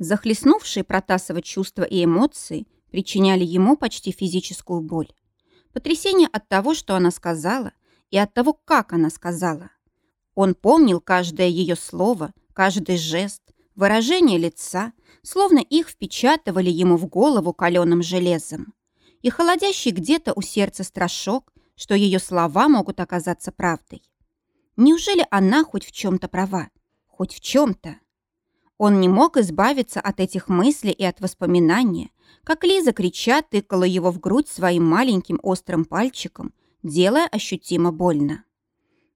Захлестнувшие Протасова чувства и эмоции причиняли ему почти физическую боль. Потрясение от того, что она сказала, и от того, как она сказала. Он помнил каждое ее слово, каждый жест, выражение лица, словно их впечатывали ему в голову каленым железом. И холодящий где-то у сердца страшок, что ее слова могут оказаться правдой. Неужели она хоть в чем-то права? Хоть в чем-то? Он не мог избавиться от этих мыслей и от воспоминания, как Лиза, крича, тыкала его в грудь своим маленьким острым пальчиком, делая ощутимо больно.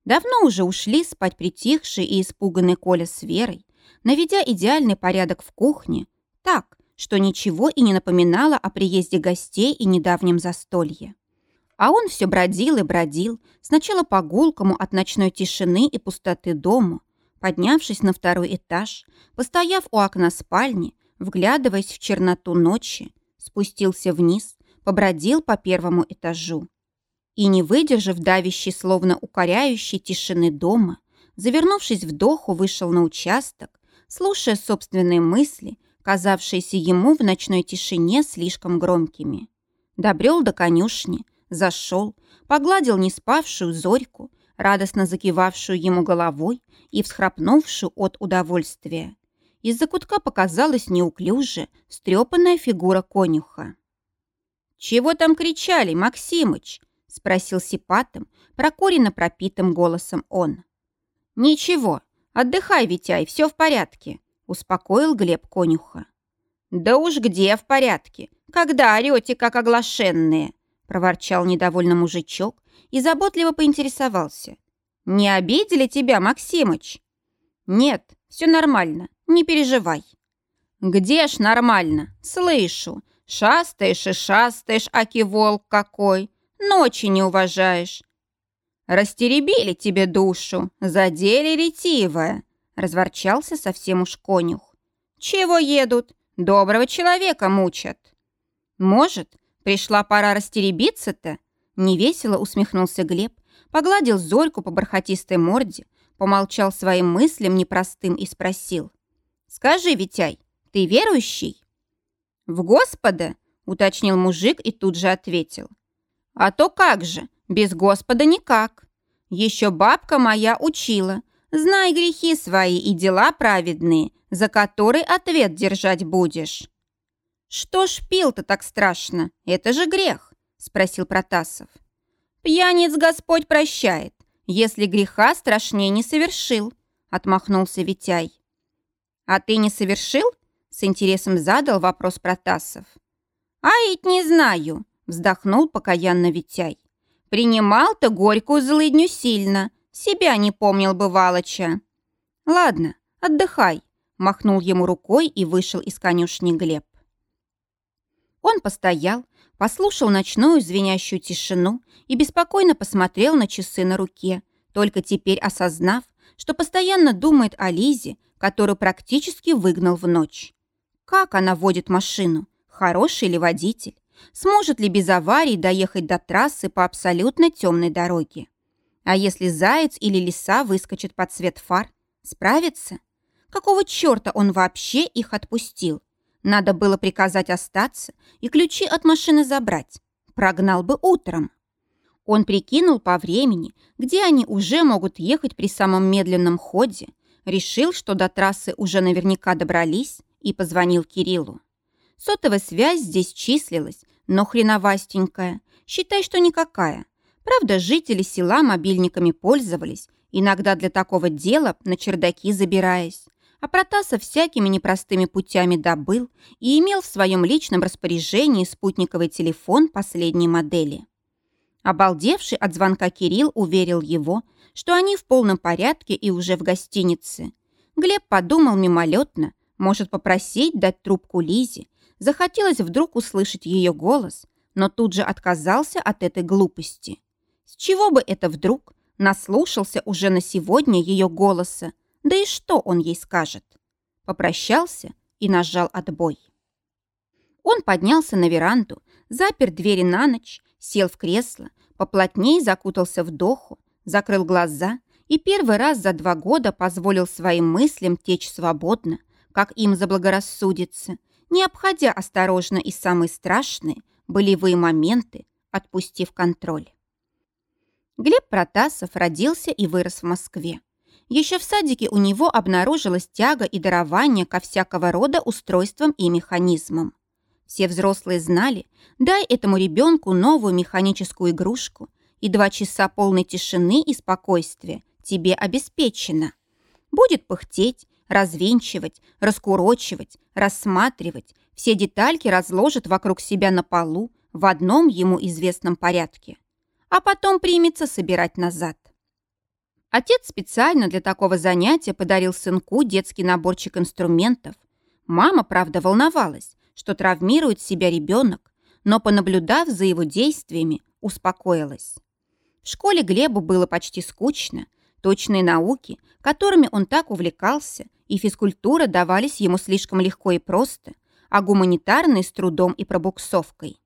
Давно уже ушли спать притихший и испуганный Коля с Верой, наведя идеальный порядок в кухне, так, что ничего и не напоминало о приезде гостей и недавнем застолье. А он все бродил и бродил, сначала по гулкому от ночной тишины и пустоты дому, Поднявшись на второй этаж, постояв у окна спальни, вглядываясь в черноту ночи, спустился вниз, побродил по первому этажу. И, не выдержав давящей, словно укоряющей тишины дома, завернувшись в доху, вышел на участок, слушая собственные мысли, казавшиеся ему в ночной тишине слишком громкими. Добрел до конюшни, зашел, погладил неспавшую зорьку, радостно закивавшую ему головой и всхрапнувшую от удовольствия. Из-за кутка показалась неуклюже встрепанная фигура конюха. «Чего там кричали, Максимыч?» — спросил сипатым, прокуренно пропитым голосом он. «Ничего, отдыхай, Витяй, все в порядке», — успокоил Глеб конюха. «Да уж где в порядке, когда орете, как оглашенные?» — проворчал недовольно мужичок, и заботливо поинтересовался. «Не обидели тебя, Максимыч?» «Нет, все нормально, не переживай». «Где ж нормально? Слышу. Шастаешь и шастаешь, аки волк какой. Ночи не уважаешь. Растеребили тебе душу, задели ретивая», разворчался совсем уж конюх. «Чего едут? Доброго человека мучат». «Может, пришла пора растеребиться-то?» Невесело усмехнулся Глеб, погладил Зорьку по бархатистой морде, помолчал своим мыслям непростым и спросил. «Скажи, Витяй, ты верующий?» «В Господа?» — уточнил мужик и тут же ответил. «А то как же, без Господа никак. Еще бабка моя учила, знай грехи свои и дела праведные, за которые ответ держать будешь». «Что ж пил-то так страшно? Это же грех спросил Протасов. «Пьяниц Господь прощает, если греха страшнее не совершил», отмахнулся Витяй. «А ты не совершил?» с интересом задал вопрос Протасов. «А ведь не знаю», вздохнул покаянно Витяй. «Принимал-то горькую злыдню сильно, себя не помнил бывалоча». «Ладно, отдыхай», махнул ему рукой и вышел из конюшни Глеб. Он постоял, послушал ночную звенящую тишину и беспокойно посмотрел на часы на руке, только теперь осознав, что постоянно думает о Лизе, которую практически выгнал в ночь. Как она водит машину? Хороший ли водитель? Сможет ли без аварий доехать до трассы по абсолютно темной дороге? А если заяц или лиса выскочит под свет фар? Справится? Какого черта он вообще их отпустил? Надо было приказать остаться и ключи от машины забрать. Прогнал бы утром. Он прикинул по времени, где они уже могут ехать при самом медленном ходе, решил, что до трассы уже наверняка добрались, и позвонил Кириллу. Сотовая связь здесь числилась, но хреновастенькая. Считай, что никакая. Правда, жители села мобильниками пользовались, иногда для такого дела на чердаки забираясь а Протасов всякими непростыми путями добыл и имел в своем личном распоряжении спутниковый телефон последней модели. Обалдевший от звонка Кирилл уверил его, что они в полном порядке и уже в гостинице. Глеб подумал мимолетно, может попросить дать трубку Лизе. Захотелось вдруг услышать ее голос, но тут же отказался от этой глупости. С чего бы это вдруг? Наслушался уже на сегодня ее голоса, да и что он ей скажет? Попрощался и нажал отбой. Он поднялся на веранду, запер двери на ночь, сел в кресло, поплотнее закутался в доху, закрыл глаза и первый раз за два года позволил своим мыслям течь свободно, как им заблагорассудится, не обходя осторожно и самые страшные болевые моменты, отпустив контроль. Глеб Протасов родился и вырос в Москве. Еще в садике у него обнаружилась тяга и дарование ко всякого рода устройствам и механизмам. Все взрослые знали, дай этому ребенку новую механическую игрушку, и два часа полной тишины и спокойствия тебе обеспечено. Будет пыхтеть, развенчивать, раскурочивать, рассматривать, все детальки разложит вокруг себя на полу в одном ему известном порядке, а потом примется собирать назад. Отец специально для такого занятия подарил сынку детский наборчик инструментов. Мама, правда, волновалась, что травмирует себя ребенок, но, понаблюдав за его действиями, успокоилась. В школе Глебу было почти скучно. Точные науки, которыми он так увлекался, и физкультура давались ему слишком легко и просто, а гуманитарные с трудом и пробуксовкой.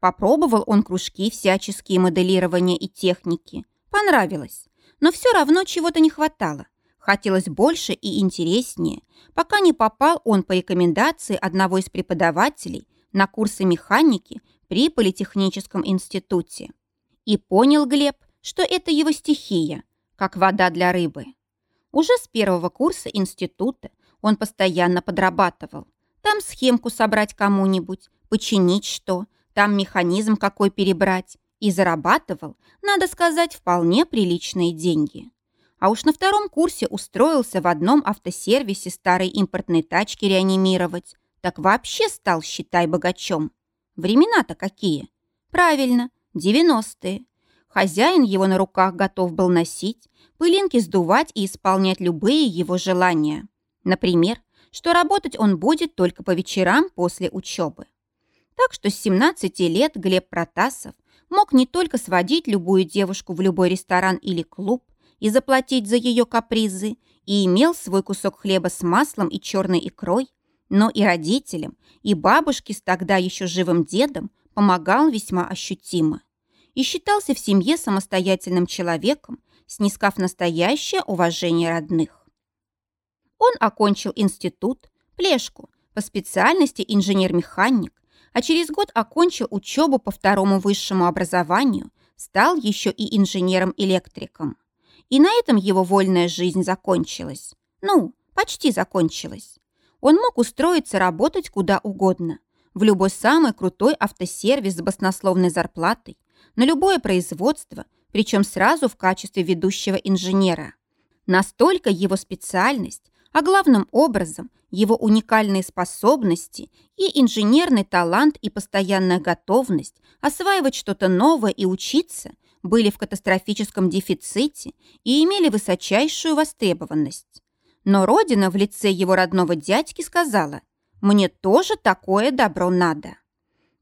Попробовал он кружки всяческие моделирования и техники. Понравилось. Но все равно чего-то не хватало. Хотелось больше и интереснее, пока не попал он по рекомендации одного из преподавателей на курсы механики при Политехническом институте. И понял Глеб, что это его стихия, как вода для рыбы. Уже с первого курса института он постоянно подрабатывал. Там схемку собрать кому-нибудь, починить что, там механизм какой перебрать, и зарабатывал, надо сказать, вполне приличные деньги. А уж на втором курсе устроился в одном автосервисе старой импортной тачки реанимировать. Так вообще стал, считай, богачом. Времена-то какие? Правильно, 90-е. Хозяин его на руках готов был носить, пылинки сдувать и исполнять любые его желания. Например, что работать он будет только по вечерам после учебы. Так что с 17 лет Глеб Протасов мог не только сводить любую девушку в любой ресторан или клуб и заплатить за ее капризы, и имел свой кусок хлеба с маслом и черной икрой, но и родителям, и бабушке с тогда еще живым дедом помогал весьма ощутимо. И считался в семье самостоятельным человеком, снискав настоящее уважение родных. Он окончил институт, плешку, по специальности инженер-механик, а через год окончил учебу по второму высшему образованию, стал еще и инженером-электриком. И на этом его вольная жизнь закончилась. Ну, почти закончилась. Он мог устроиться работать куда угодно. В любой самый крутой автосервис с баснословной зарплатой, на любое производство, причем сразу в качестве ведущего инженера. Настолько его специальность, а главным образом его уникальные способности и инженерный талант и постоянная готовность осваивать что-то новое и учиться были в катастрофическом дефиците и имели высочайшую востребованность. Но родина в лице его родного дядьки сказала, «Мне тоже такое добро надо».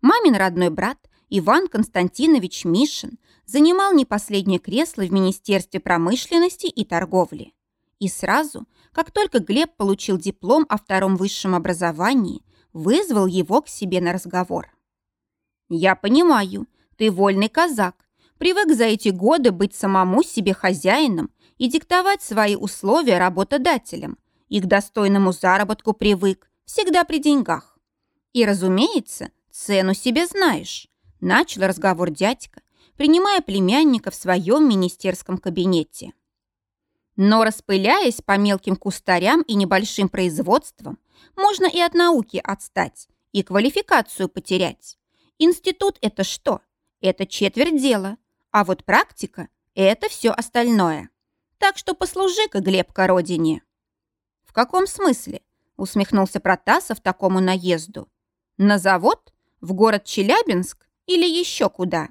Мамин родной брат Иван Константинович Мишин занимал не последнее кресло в Министерстве промышленности и торговли. И сразу, как только Глеб получил диплом о втором высшем образовании, вызвал его к себе на разговор. «Я понимаю, ты вольный казак, привык за эти годы быть самому себе хозяином и диктовать свои условия работодателям, и к достойному заработку привык, всегда при деньгах. И, разумеется, цену себе знаешь», – начал разговор дядька, принимая племянника в своем министерском кабинете. Но распыляясь по мелким кустарям и небольшим производствам, можно и от науки отстать, и квалификацию потерять. Институт – это что? Это четверть дела. А вот практика – это все остальное. Так что послужи-ка, Глебка, родине. В каком смысле? Усмехнулся Протасов такому наезду. На завод? В город Челябинск? Или еще куда?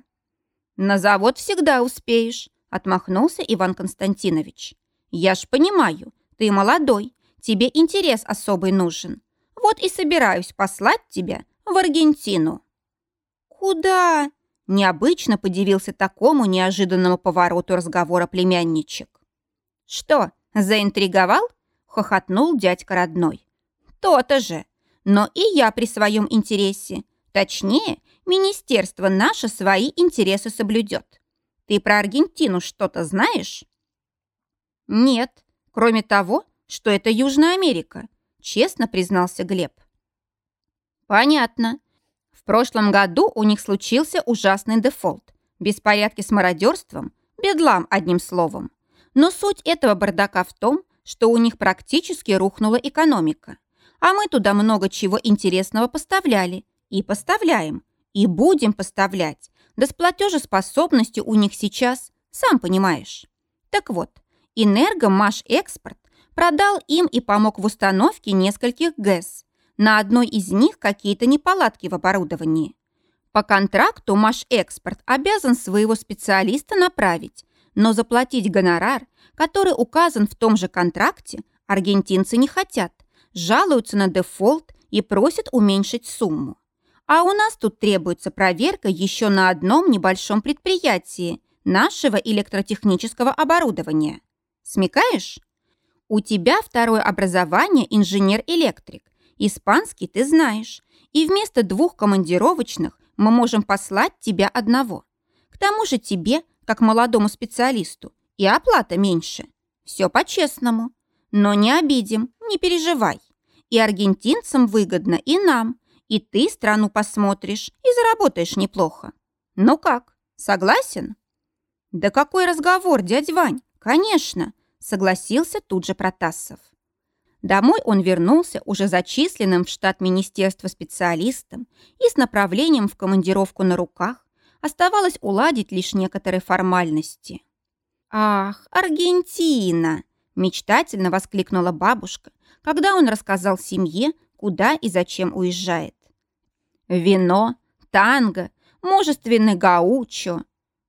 На завод всегда успеешь, отмахнулся Иван Константинович. «Я ж понимаю, ты молодой, тебе интерес особый нужен. Вот и собираюсь послать тебя в Аргентину». «Куда?» – необычно подивился такому неожиданному повороту разговора племянничек. «Что, заинтриговал?» – хохотнул дядька родной. «То-то же. Но и я при своем интересе. Точнее, министерство наше свои интересы соблюдет. Ты про Аргентину что-то знаешь?» Нет, кроме того, что это Южная Америка. честно признался Глеб. Понятно. В прошлом году у них случился ужасный дефолт. Беспорядки с мародерством, бедлам, одним словом. Но суть этого бардака в том, что у них практически рухнула экономика. А мы туда много чего интересного поставляли. И поставляем. И будем поставлять. Да с платежеспособностью у них сейчас, сам понимаешь. Так вот, Энергомаш Экспорт продал им и помог в установке нескольких ГЭС. На одной из них какие-то неполадки в оборудовании. По контракту Маш Экспорт обязан своего специалиста направить, но заплатить гонорар, который указан в том же контракте, аргентинцы не хотят, жалуются на дефолт и просят уменьшить сумму. А у нас тут требуется проверка еще на одном небольшом предприятии нашего электротехнического оборудования. Смекаешь? У тебя второе образование инженер-электрик. Испанский ты знаешь. И вместо двух командировочных мы можем послать тебя одного. К тому же тебе, как молодому специалисту, и оплата меньше. Все по-честному. Но не обидим, не переживай. И аргентинцам выгодно, и нам. И ты страну посмотришь и заработаешь неплохо. Ну как, согласен? Да какой разговор, дядь Вань? Конечно, согласился тут же Протасов. Домой он вернулся уже зачисленным в штат министерства специалистом и с направлением в командировку на руках. Оставалось уладить лишь некоторые формальности. «Ах, Аргентина!» – мечтательно воскликнула бабушка, когда он рассказал семье, куда и зачем уезжает. «Вино, танго, мужественный гаучо.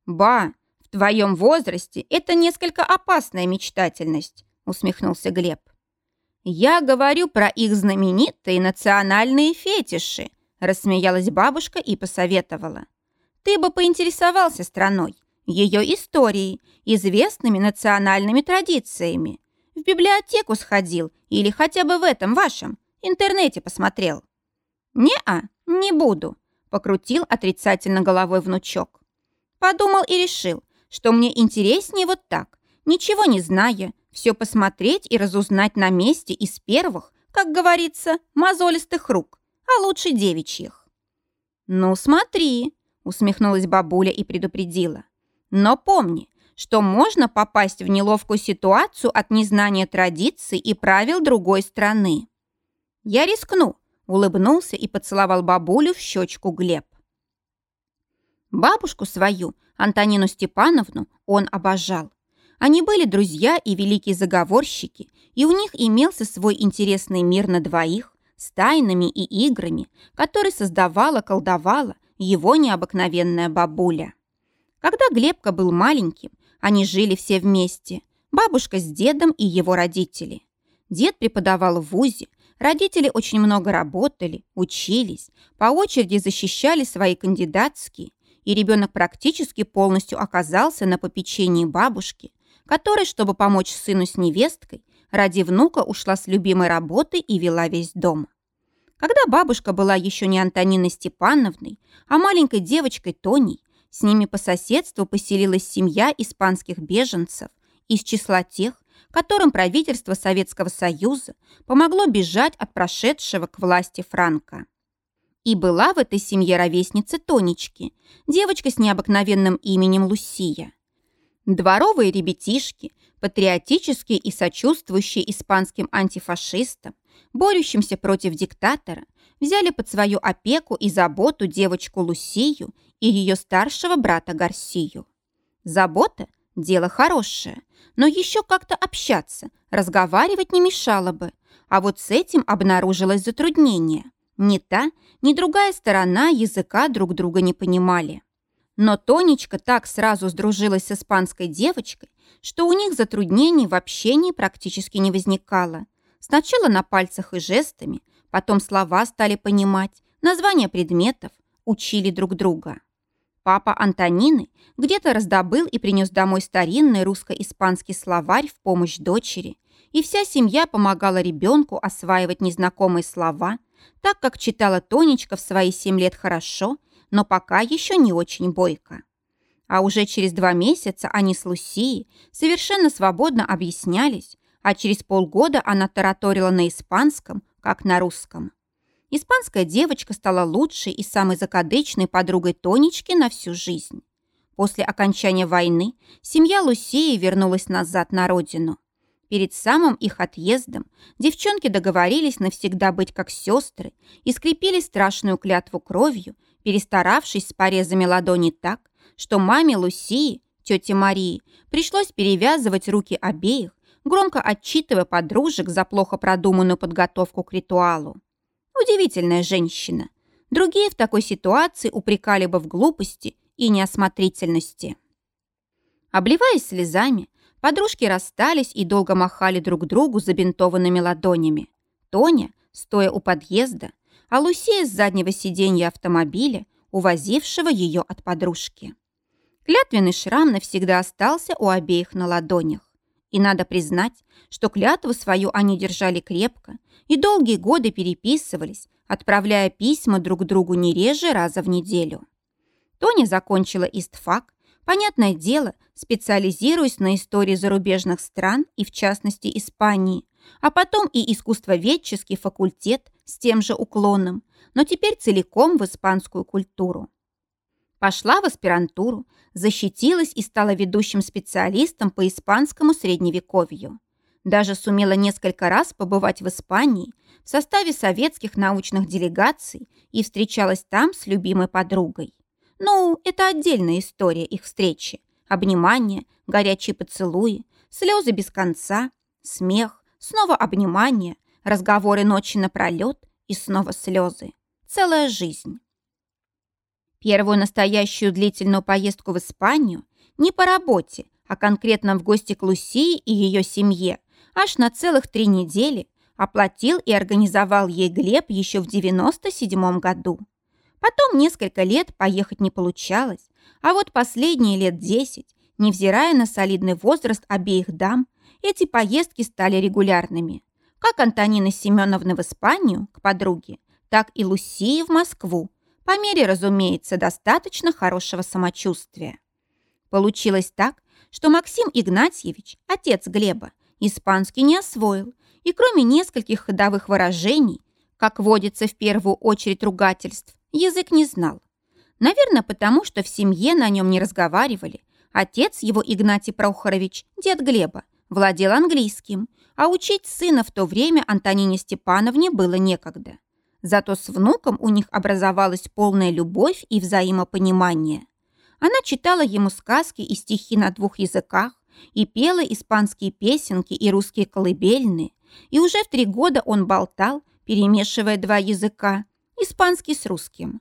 Ба, твоем возрасте это несколько опасная мечтательность», – усмехнулся Глеб. «Я говорю про их знаменитые национальные фетиши», рассмеялась бабушка и посоветовала. «Ты бы поинтересовался страной, ее историей, известными национальными традициями. В библиотеку сходил или хотя бы в этом вашем интернете посмотрел». «Не-а, не буду», покрутил отрицательно головой внучок. Подумал и решил, что мне интереснее вот так, ничего не зная, все посмотреть и разузнать на месте из первых, как говорится, мозолистых рук, а лучше девичьих. «Ну, смотри», — усмехнулась бабуля и предупредила. «Но помни, что можно попасть в неловкую ситуацию от незнания традиций и правил другой страны». «Я рискну», — улыбнулся и поцеловал бабулю в щечку Глеб. Бабушку свою, Антонину Степановну, он обожал. Они были друзья и великие заговорщики, и у них имелся свой интересный мир на двоих с тайнами и играми, который создавала-колдовала его необыкновенная бабуля. Когда Глебка был маленьким, они жили все вместе, бабушка с дедом и его родители. Дед преподавал в ВУЗе, родители очень много работали, учились, по очереди защищали свои кандидатские, и ребенок практически полностью оказался на попечении бабушки, которая, чтобы помочь сыну с невесткой, ради внука ушла с любимой работы и вела весь дом. Когда бабушка была еще не Антониной Степановной, а маленькой девочкой Тоней, с ними по соседству поселилась семья испанских беженцев из числа тех, которым правительство Советского Союза помогло бежать от прошедшего к власти Франка. И была в этой семье ровесница Тонечки, девочка с необыкновенным именем Лусия. Дворовые ребятишки, патриотические и сочувствующие испанским антифашистам, борющимся против диктатора, взяли под свою опеку и заботу девочку Лусию и ее старшего брата Гарсию. Забота – дело хорошее, но еще как-то общаться, разговаривать не мешало бы, а вот с этим обнаружилось затруднение. Ни та, ни другая сторона языка друг друга не понимали. Но Тонечка так сразу сдружилась с испанской девочкой, что у них затруднений в общении практически не возникало. Сначала на пальцах и жестами, потом слова стали понимать, названия предметов, учили друг друга. Папа Антонины где-то раздобыл и принес домой старинный русско-испанский словарь в помощь дочери, и вся семья помогала ребенку осваивать незнакомые слова, так как читала Тонечка в свои семь лет хорошо – но пока еще не очень бойко. А уже через два месяца они с Лусией совершенно свободно объяснялись, а через полгода она тараторила на испанском, как на русском. Испанская девочка стала лучшей и самой закадычной подругой Тонечки на всю жизнь. После окончания войны семья Лусии вернулась назад на родину. Перед самым их отъездом девчонки договорились навсегда быть как сестры и скрепили страшную клятву кровью, перестаравшись с порезами ладони так, что маме Лусии, тете Марии, пришлось перевязывать руки обеих, громко отчитывая подружек за плохо продуманную подготовку к ритуалу. Удивительная женщина. Другие в такой ситуации упрекали бы в глупости и неосмотрительности. Обливаясь слезами, Подружки расстались и долго махали друг другу забинтованными ладонями. Тоня, стоя у подъезда, а Лусия с заднего сиденья автомобиля, увозившего ее от подружки. Клятвенный шрам навсегда остался у обеих на ладонях. И надо признать, что клятву свою они держали крепко и долгие годы переписывались, отправляя письма друг другу не реже раза в неделю. Тоня закончила истфак Понятное дело, специализируясь на истории зарубежных стран и, в частности, Испании, а потом и искусствоведческий факультет с тем же уклоном, но теперь целиком в испанскую культуру. Пошла в аспирантуру, защитилась и стала ведущим специалистом по испанскому средневековью. Даже сумела несколько раз побывать в Испании в составе советских научных делегаций и встречалась там с любимой подругой. Ну, это отдельная история их встречи. Обнимание, горячие поцелуи, слезы без конца, смех, снова обнимание, разговоры ночи напролет и снова слезы. Целая жизнь. Первую настоящую длительную поездку в Испанию не по работе, а конкретно в гости к Лусии и ее семье, аж на целых три недели оплатил и организовал ей Глеб еще в 97 году. Потом несколько лет поехать не получалось, а вот последние лет десять, невзирая на солидный возраст обеих дам, эти поездки стали регулярными. Как Антонина Семеновна в Испанию, к подруге, так и Лусии в Москву, по мере, разумеется, достаточно хорошего самочувствия. Получилось так, что Максим Игнатьевич, отец Глеба, испанский не освоил, и кроме нескольких ходовых выражений, как водится в первую очередь ругательств, язык не знал. Наверное, потому что в семье на нем не разговаривали. Отец его, Игнатий Прохорович, дед Глеба, владел английским, а учить сына в то время Антонине Степановне было некогда. Зато с внуком у них образовалась полная любовь и взаимопонимание. Она читала ему сказки и стихи на двух языках, и пела испанские песенки и русские колыбельные, и уже в три года он болтал, перемешивая два языка, испанский с русским.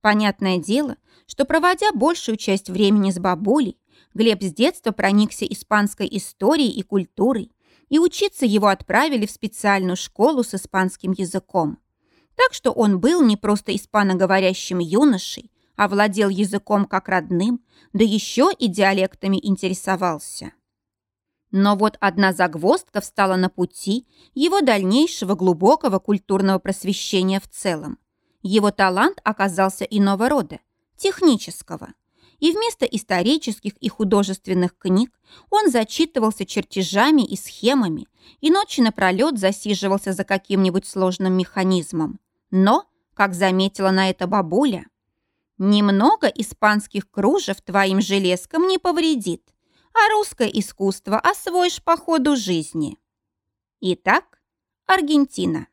Понятное дело, что проводя большую часть времени с бабулей, Глеб с детства проникся испанской историей и культурой, и учиться его отправили в специальную школу с испанским языком. Так что он был не просто испаноговорящим юношей, а владел языком как родным, да еще и диалектами интересовался. Но вот одна загвоздка встала на пути его дальнейшего глубокого культурного просвещения в целом. Его талант оказался иного рода, технического. И вместо исторических и художественных книг он зачитывался чертежами и схемами и ночи напролет засиживался за каким-нибудь сложным механизмом. Но, как заметила на это бабуля, «Немного испанских кружев твоим железкам не повредит, а русское искусство освоишь по ходу жизни». Итак, Аргентина.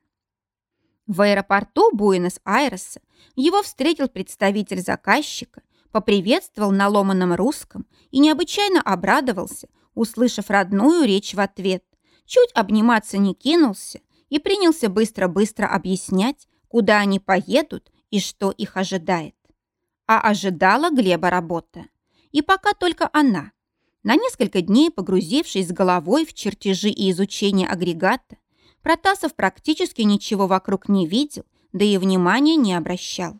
В аэропорту Буэнос-Айреса его встретил представитель заказчика, поприветствовал на ломаном русском и необычайно обрадовался, услышав родную речь в ответ. Чуть обниматься не кинулся и принялся быстро-быстро объяснять, куда они поедут и что их ожидает. А ожидала Глеба работа. И пока только она. На несколько дней погрузившись с головой в чертежи и изучение агрегата, Протасов практически ничего вокруг не видел, да и внимания не обращал.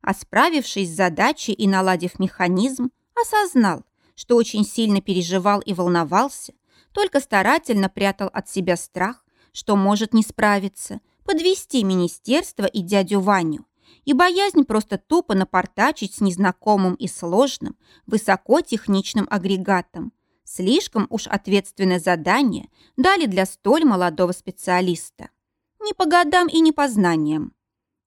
А справившись с задачей и наладив механизм, осознал, что очень сильно переживал и волновался, только старательно прятал от себя страх, что может не справиться, подвести министерство и дядю Ваню, и боязнь просто тупо напортачить с незнакомым и сложным, высокотехничным агрегатом, Слишком уж ответственное задание дали для столь молодого специалиста. Не по годам и не по знаниям.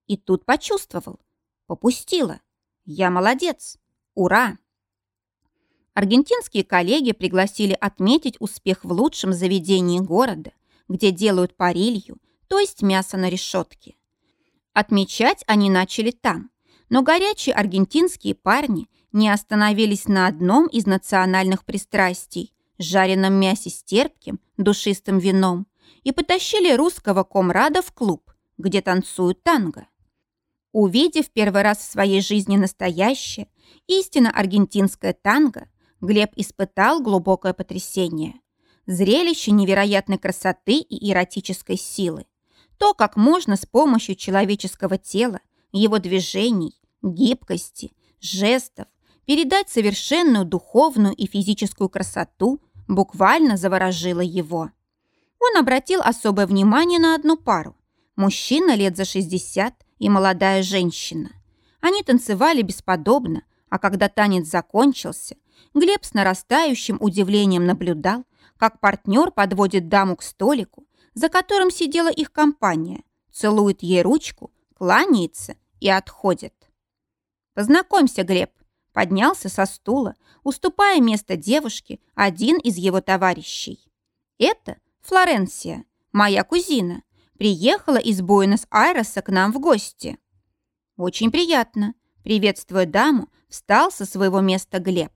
И тут почувствовал. Попустила. Я молодец. Ура! Аргентинские коллеги пригласили отметить успех в лучшем заведении города, где делают парилью, то есть мясо на решетке. Отмечать они начали там, но горячие аргентинские парни не остановились на одном из национальных пристрастий – жареном мясе с терпким, душистым вином и потащили русского комрада в клуб, где танцуют танго. Увидев первый раз в своей жизни настоящее, истинно аргентинское танго, Глеб испытал глубокое потрясение. Зрелище невероятной красоты и эротической силы. То, как можно с помощью человеческого тела, его движений, гибкости, жестов передать совершенную духовную и физическую красоту, буквально заворожило его. Он обратил особое внимание на одну пару. Мужчина лет за 60 и молодая женщина. Они танцевали бесподобно, а когда танец закончился, Глеб с нарастающим удивлением наблюдал, как партнер подводит даму к столику, за которым сидела их компания, целует ей ручку, кланяется и отходит. «Познакомься, Глеб», поднялся со стула, уступая место девушке один из его товарищей. «Это Флоренция, моя кузина, приехала из Буэнос-Айреса к нам в гости». «Очень приятно», приветствуя даму, встал со своего места Глеб.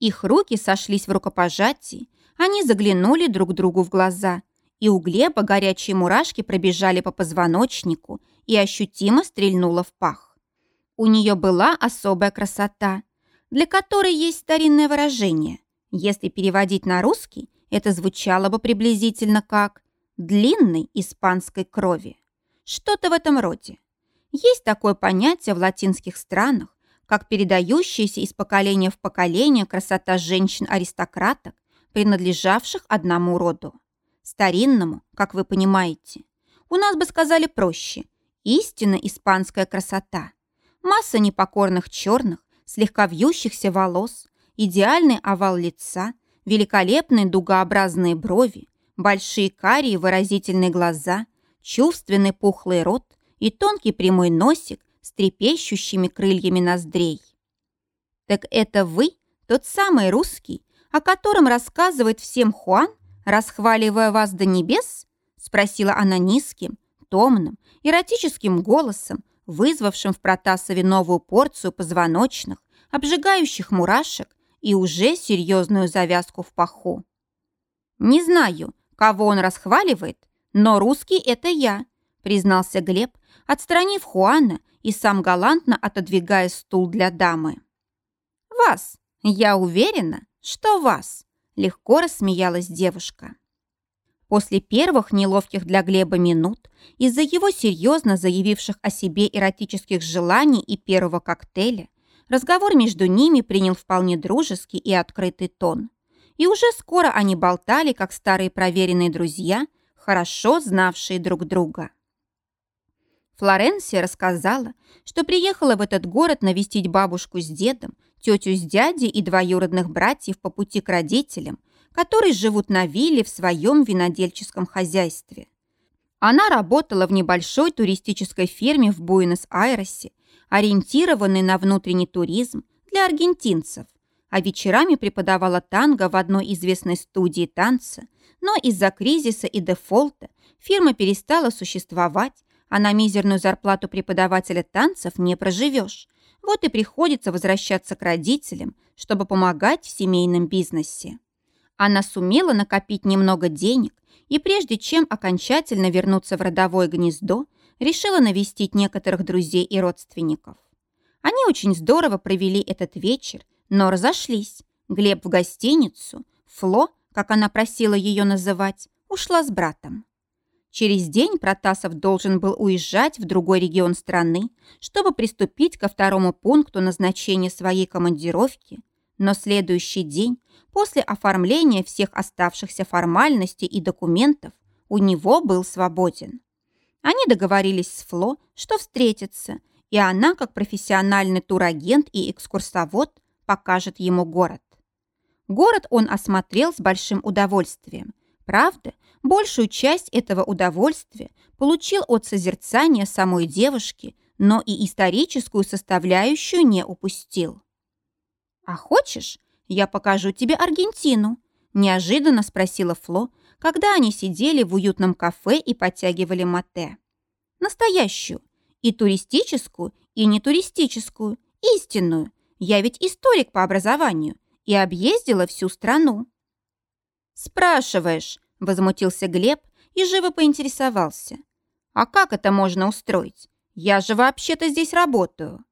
Их руки сошлись в рукопожатии, они заглянули друг другу в глаза, и у Глеба горячие мурашки пробежали по позвоночнику и ощутимо стрельнуло в пах. У нее была особая красота, для которой есть старинное выражение. Если переводить на русский, это звучало бы приблизительно как «длинной испанской крови». Что-то в этом роде. Есть такое понятие в латинских странах, как передающаяся из поколения в поколение красота женщин-аристократок, принадлежавших одному роду. Старинному, как вы понимаете. У нас бы сказали проще. Истинно испанская красота. Масса непокорных черных, слегка вьющихся волос, идеальный овал лица, великолепные дугообразные брови, большие карие выразительные глаза, чувственный пухлый рот и тонкий прямой носик с трепещущими крыльями ноздрей. «Так это вы, тот самый русский, о котором рассказывает всем Хуан, расхваливая вас до небес?» спросила она низким, томным, эротическим голосом, вызвавшим в Протасове новую порцию позвоночных, обжигающих мурашек и уже серьезную завязку в паху. «Не знаю, кого он расхваливает, но русский – это я», признался Глеб, отстранив Хуана и сам галантно отодвигая стул для дамы. «Вас! Я уверена, что вас!» Легко рассмеялась девушка. После первых неловких для Глеба минут, из-за его серьезно заявивших о себе эротических желаний и первого коктейля, разговор между ними принял вполне дружеский и открытый тон. И уже скоро они болтали, как старые проверенные друзья, хорошо знавшие друг друга. Флоренция рассказала, что приехала в этот город навестить бабушку с дедом, тетю с дядей и двоюродных братьев по пути к родителям, которые живут на вилле в своем винодельческом хозяйстве. Она работала в небольшой туристической фирме в Буэнос-Айресе, ориентированной на внутренний туризм для аргентинцев, а вечерами преподавала танго в одной известной студии танца, но из-за кризиса и дефолта фирма перестала существовать, а на мизерную зарплату преподавателя танцев не проживешь. Вот и приходится возвращаться к родителям, чтобы помогать в семейном бизнесе. Она сумела накопить немного денег и прежде чем окончательно вернуться в родовое гнездо, решила навестить некоторых друзей и родственников. Они очень здорово провели этот вечер, но разошлись. Глеб в гостиницу, Фло, как она просила ее называть, ушла с братом. Через день Протасов должен был уезжать в другой регион страны, чтобы приступить ко второму пункту назначения своей командировки, но следующий день, после оформления всех оставшихся формальностей и документов, у него был свободен. Они договорились с Фло, что встретятся, и она, как профессиональный турагент и экскурсовод, покажет ему город. Город он осмотрел с большим удовольствием. Правда, большую часть этого удовольствия получил от созерцания самой девушки, но и историческую составляющую не упустил. «А хочешь, я покажу тебе Аргентину?» – неожиданно спросила Фло, когда они сидели в уютном кафе и подтягивали мате. «Настоящую, и туристическую, и нетуристическую, истинную. Я ведь историк по образованию и объездила всю страну». «Спрашиваешь», – возмутился Глеб и живо поинтересовался. «А как это можно устроить? Я же вообще-то здесь работаю».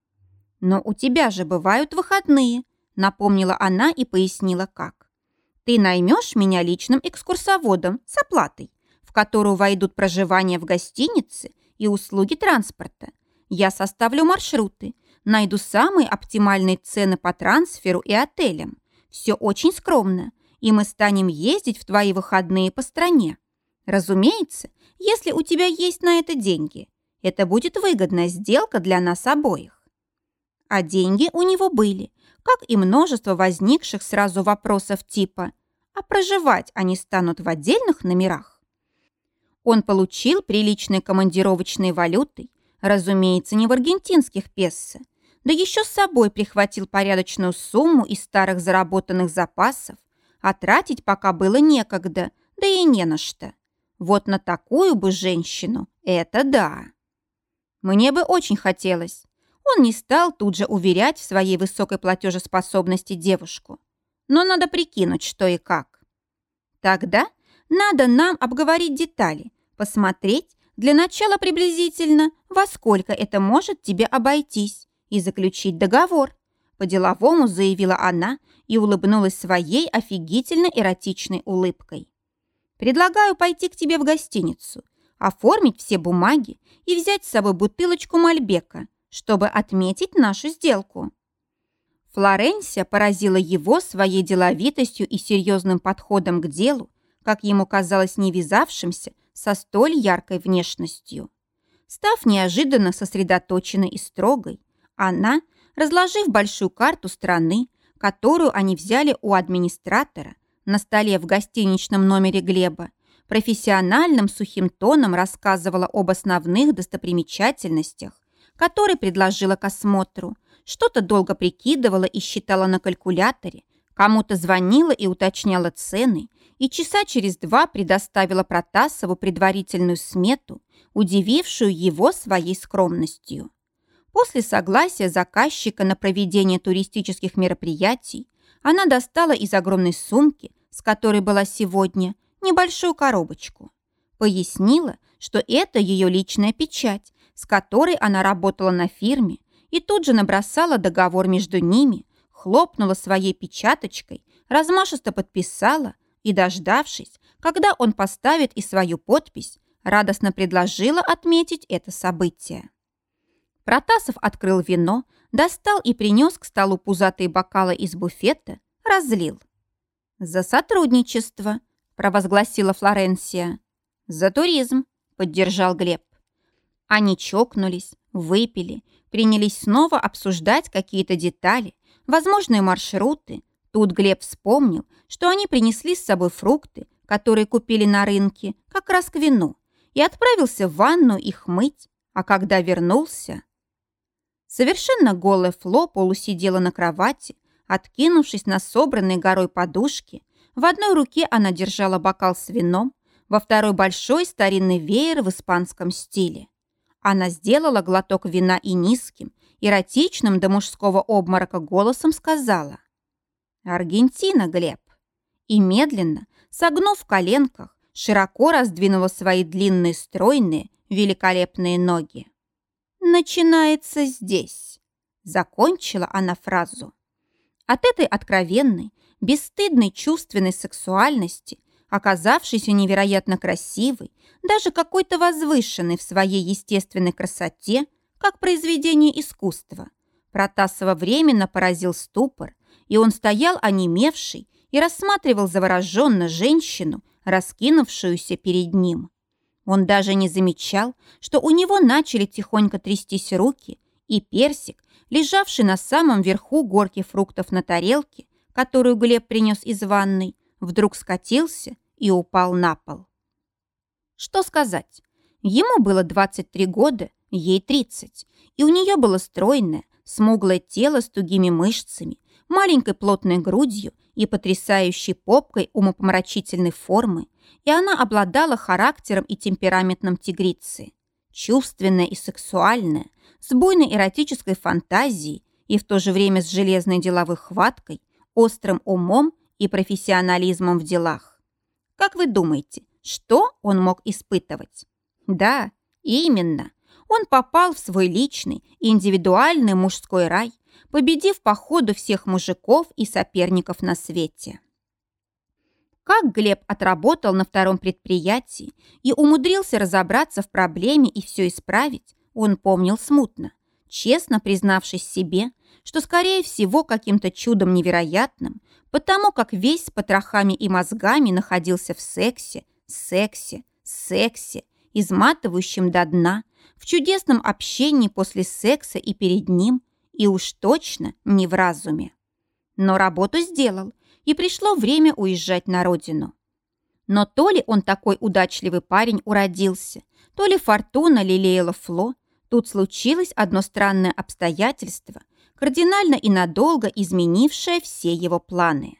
«Но у тебя же бывают выходные», – напомнила она и пояснила, как. «Ты наймешь меня личным экскурсоводом с оплатой, в которую войдут проживание в гостинице и услуги транспорта. Я составлю маршруты, найду самые оптимальные цены по трансферу и отелям. Все очень скромно, и мы станем ездить в твои выходные по стране. Разумеется, если у тебя есть на это деньги. Это будет выгодная сделка для нас обоих. А деньги у него были, как и множество возникших сразу вопросов типа «А проживать они станут в отдельных номерах?» Он получил приличные командировочные валюты, разумеется, не в аргентинских песо, да еще с собой прихватил порядочную сумму из старых заработанных запасов, а тратить пока было некогда, да и не на что. Вот на такую бы женщину это да. Мне бы очень хотелось. Он не стал тут же уверять в своей высокой платежеспособности девушку. Но надо прикинуть, что и как. Тогда надо нам обговорить детали, посмотреть для начала приблизительно, во сколько это может тебе обойтись, и заключить договор. По-деловому заявила она и улыбнулась своей офигительно эротичной улыбкой. Предлагаю пойти к тебе в гостиницу, оформить все бумаги и взять с собой бутылочку Мальбека, чтобы отметить нашу сделку. Флоренция поразила его своей деловитостью и серьезным подходом к делу, как ему казалось не вязавшимся со столь яркой внешностью. Став неожиданно сосредоточенной и строгой, она, разложив большую карту страны, которую они взяли у администратора, на столе в гостиничном номере Глеба, профессиональным сухим тоном рассказывала об основных достопримечательностях, которые предложила к осмотру, что-то долго прикидывала и считала на калькуляторе, кому-то звонила и уточняла цены, и часа через два предоставила Протасову предварительную смету, удивившую его своей скромностью. После согласия заказчика на проведение туристических мероприятий она достала из огромной сумки, с которой была сегодня, небольшую коробочку. Пояснила, что это ее личная печать, с которой она работала на фирме, и тут же набросала договор между ними, хлопнула своей печаточкой, размашисто подписала и, дождавшись, когда он поставит и свою подпись, радостно предложила отметить это событие. Протасов открыл вино, достал и принес к столу пузатые бокалы из буфета, разлил. «За сотрудничество», – провозгласила Флоренция. «За туризм», – поддержал Глеб. Они чокнулись, выпили, принялись снова обсуждать какие-то детали, возможные маршруты. Тут Глеб вспомнил, что они принесли с собой фрукты, которые купили на рынке, как раз к вину, и отправился в ванну их мыть, а когда вернулся... Совершенно голая Фло полусидела на кровати, откинувшись на собранной горой подушки. В одной руке она держала бокал с вином, во второй большой старинный веер в испанском стиле. Она сделала глоток вина и низким, эротичным до мужского обморока голосом сказала «Аргентина, Глеб». И медленно, согнув в коленках, широко раздвинула свои длинные, стройные, великолепные ноги начинается здесь», — закончила она фразу. От этой откровенной, бесстыдной чувственной сексуальности, оказавшейся невероятно красивой, даже какой-то возвышенной в своей естественной красоте, как произведение искусства, Протасова временно поразил ступор, и он стоял онемевший и рассматривал завороженно женщину, раскинувшуюся перед ним. Он даже не замечал, что у него начали тихонько трястись руки, и персик, лежавший на самом верху горки фруктов на тарелке, которую Глеб принес из ванной, вдруг скатился и упал на пол. Что сказать? Ему было 23 года, ей 30, и у нее было стройное, смуглое тело с тугими мышцами, маленькой плотной грудью и потрясающей попкой умопомрачительной формы, и она обладала характером и темпераментом тигрицы. Чувственная и сексуальная, с буйной эротической фантазией и в то же время с железной деловой хваткой, острым умом и профессионализмом в делах. Как вы думаете, что он мог испытывать? Да, именно. Он попал в свой личный, индивидуальный мужской рай, победив по ходу всех мужиков и соперников на свете. Как Глеб отработал на втором предприятии и умудрился разобраться в проблеме и все исправить, он помнил смутно, честно признавшись себе, что, скорее всего, каким-то чудом невероятным, потому как весь с потрохами и мозгами находился в сексе, сексе, сексе, изматывающем до дна, в чудесном общении после секса и перед ним, и уж точно не в разуме. Но работу сделал, и пришло время уезжать на родину. Но то ли он такой удачливый парень уродился, то ли фортуна лелеяла Фло, тут случилось одно странное обстоятельство, кардинально и надолго изменившее все его планы.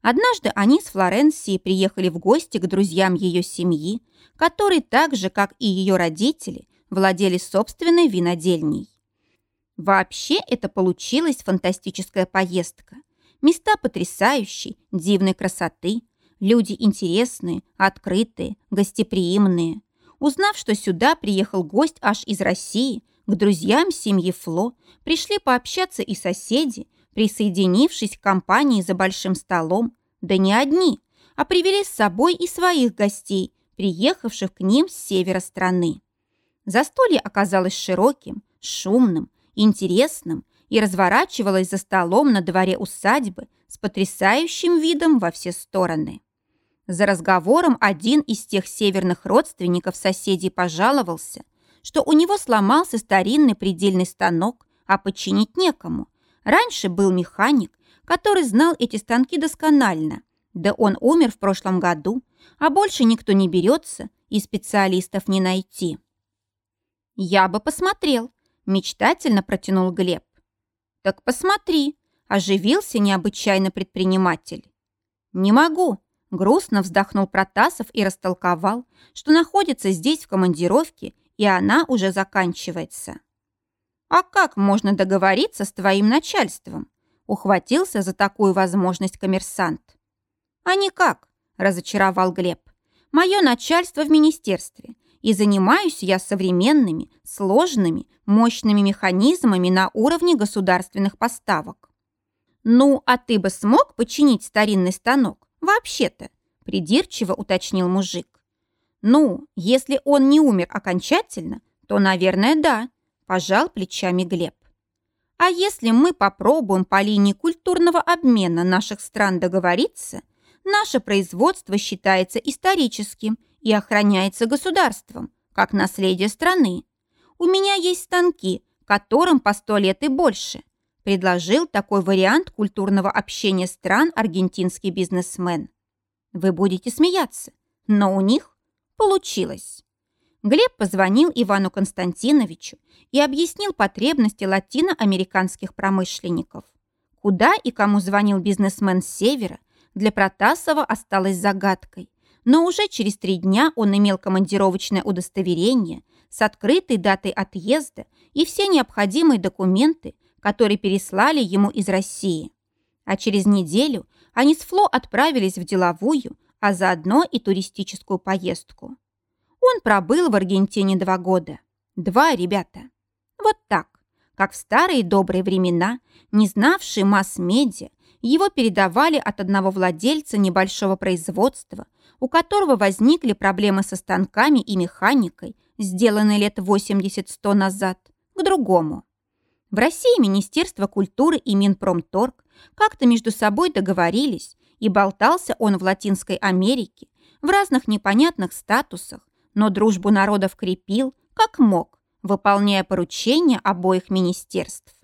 Однажды они с Флоренцией приехали в гости к друзьям ее семьи, которые так же, как и ее родители, владели собственной винодельней. Вообще это получилась фантастическая поездка. Места потрясающие, дивной красоты, люди интересные, открытые, гостеприимные. Узнав, что сюда приехал гость аж из России, к друзьям семьи Фло пришли пообщаться и соседи, присоединившись к компании за большим столом, да не одни, а привели с собой и своих гостей, приехавших к ним с севера страны. Застолье оказалось широким, шумным, интересным и разворачивалось за столом на дворе усадьбы с потрясающим видом во все стороны. За разговором один из тех северных родственников соседей пожаловался, что у него сломался старинный предельный станок, а починить некому. Раньше был механик, который знал эти станки досконально. Да он умер в прошлом году, а больше никто не берется и специалистов не найти. «Я бы посмотрел», – мечтательно протянул Глеб. «Так посмотри», – оживился необычайно предприниматель. «Не могу», – грустно вздохнул Протасов и растолковал, что находится здесь в командировке, и она уже заканчивается. «А как можно договориться с твоим начальством?» – ухватился за такую возможность коммерсант. «А никак», – разочаровал Глеб. «Мое начальство в министерстве, и занимаюсь я современными, сложными, мощными механизмами на уровне государственных поставок. «Ну, а ты бы смог починить старинный станок? Вообще-то», – придирчиво уточнил мужик. «Ну, если он не умер окончательно, то, наверное, да», – пожал плечами Глеб. «А если мы попробуем по линии культурного обмена наших стран договориться, наше производство считается историческим и охраняется государством, как наследие страны. У меня есть станки, которым по сто лет и больше. Предложил такой вариант культурного общения стран аргентинский бизнесмен. Вы будете смеяться, но у них получилось. Глеб позвонил Ивану Константиновичу и объяснил потребности латиноамериканских промышленников. Куда и кому звонил бизнесмен с севера, для Протасова осталось загадкой. Но уже через три дня он имел командировочное удостоверение с открытой датой отъезда и все необходимые документы, которые переслали ему из России. А через неделю они с Фло отправились в деловую, а заодно и туристическую поездку. Он пробыл в Аргентине два года. Два, ребята. Вот так, как в старые добрые времена, не знавшие масс-медиа, его передавали от одного владельца небольшого производства – у которого возникли проблемы со станками и механикой, сделанные лет 80-100 назад, к другому. В России Министерство культуры и Минпромторг как-то между собой договорились, и болтался он в Латинской Америке в разных непонятных статусах, но дружбу народов крепил, как мог, выполняя поручения обоих министерств.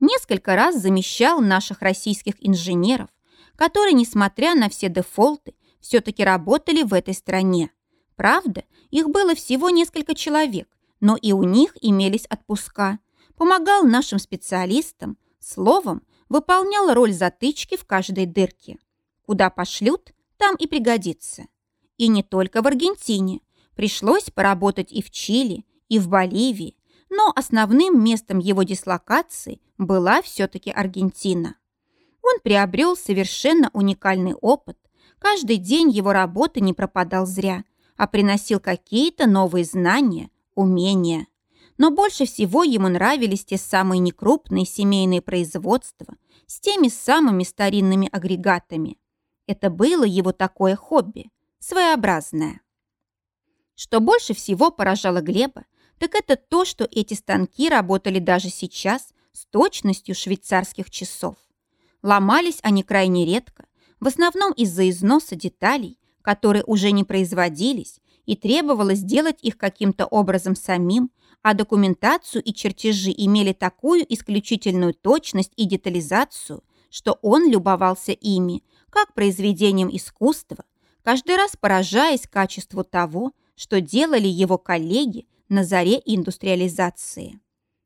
Несколько раз замещал наших российских инженеров, которые, несмотря на все дефолты, все-таки работали в этой стране. Правда, их было всего несколько человек, но и у них имелись отпуска. Помогал нашим специалистам, словом, выполнял роль затычки в каждой дырке. Куда пошлют, там и пригодится. И не только в Аргентине. Пришлось поработать и в Чили, и в Боливии, но основным местом его дислокации была все-таки Аргентина. Он приобрел совершенно уникальный опыт. Каждый день его работы не пропадал зря, а приносил какие-то новые знания, умения. Но больше всего ему нравились те самые некрупные семейные производства с теми самыми старинными агрегатами. Это было его такое хобби, своеобразное. Что больше всего поражало Глеба, так это то, что эти станки работали даже сейчас с точностью швейцарских часов. Ломались они крайне редко, в основном из-за износа деталей, которые уже не производились, и требовалось сделать их каким-то образом самим, а документацию и чертежи имели такую исключительную точность и детализацию, что он любовался ими, как произведением искусства, каждый раз поражаясь качеству того, что делали его коллеги на заре индустриализации.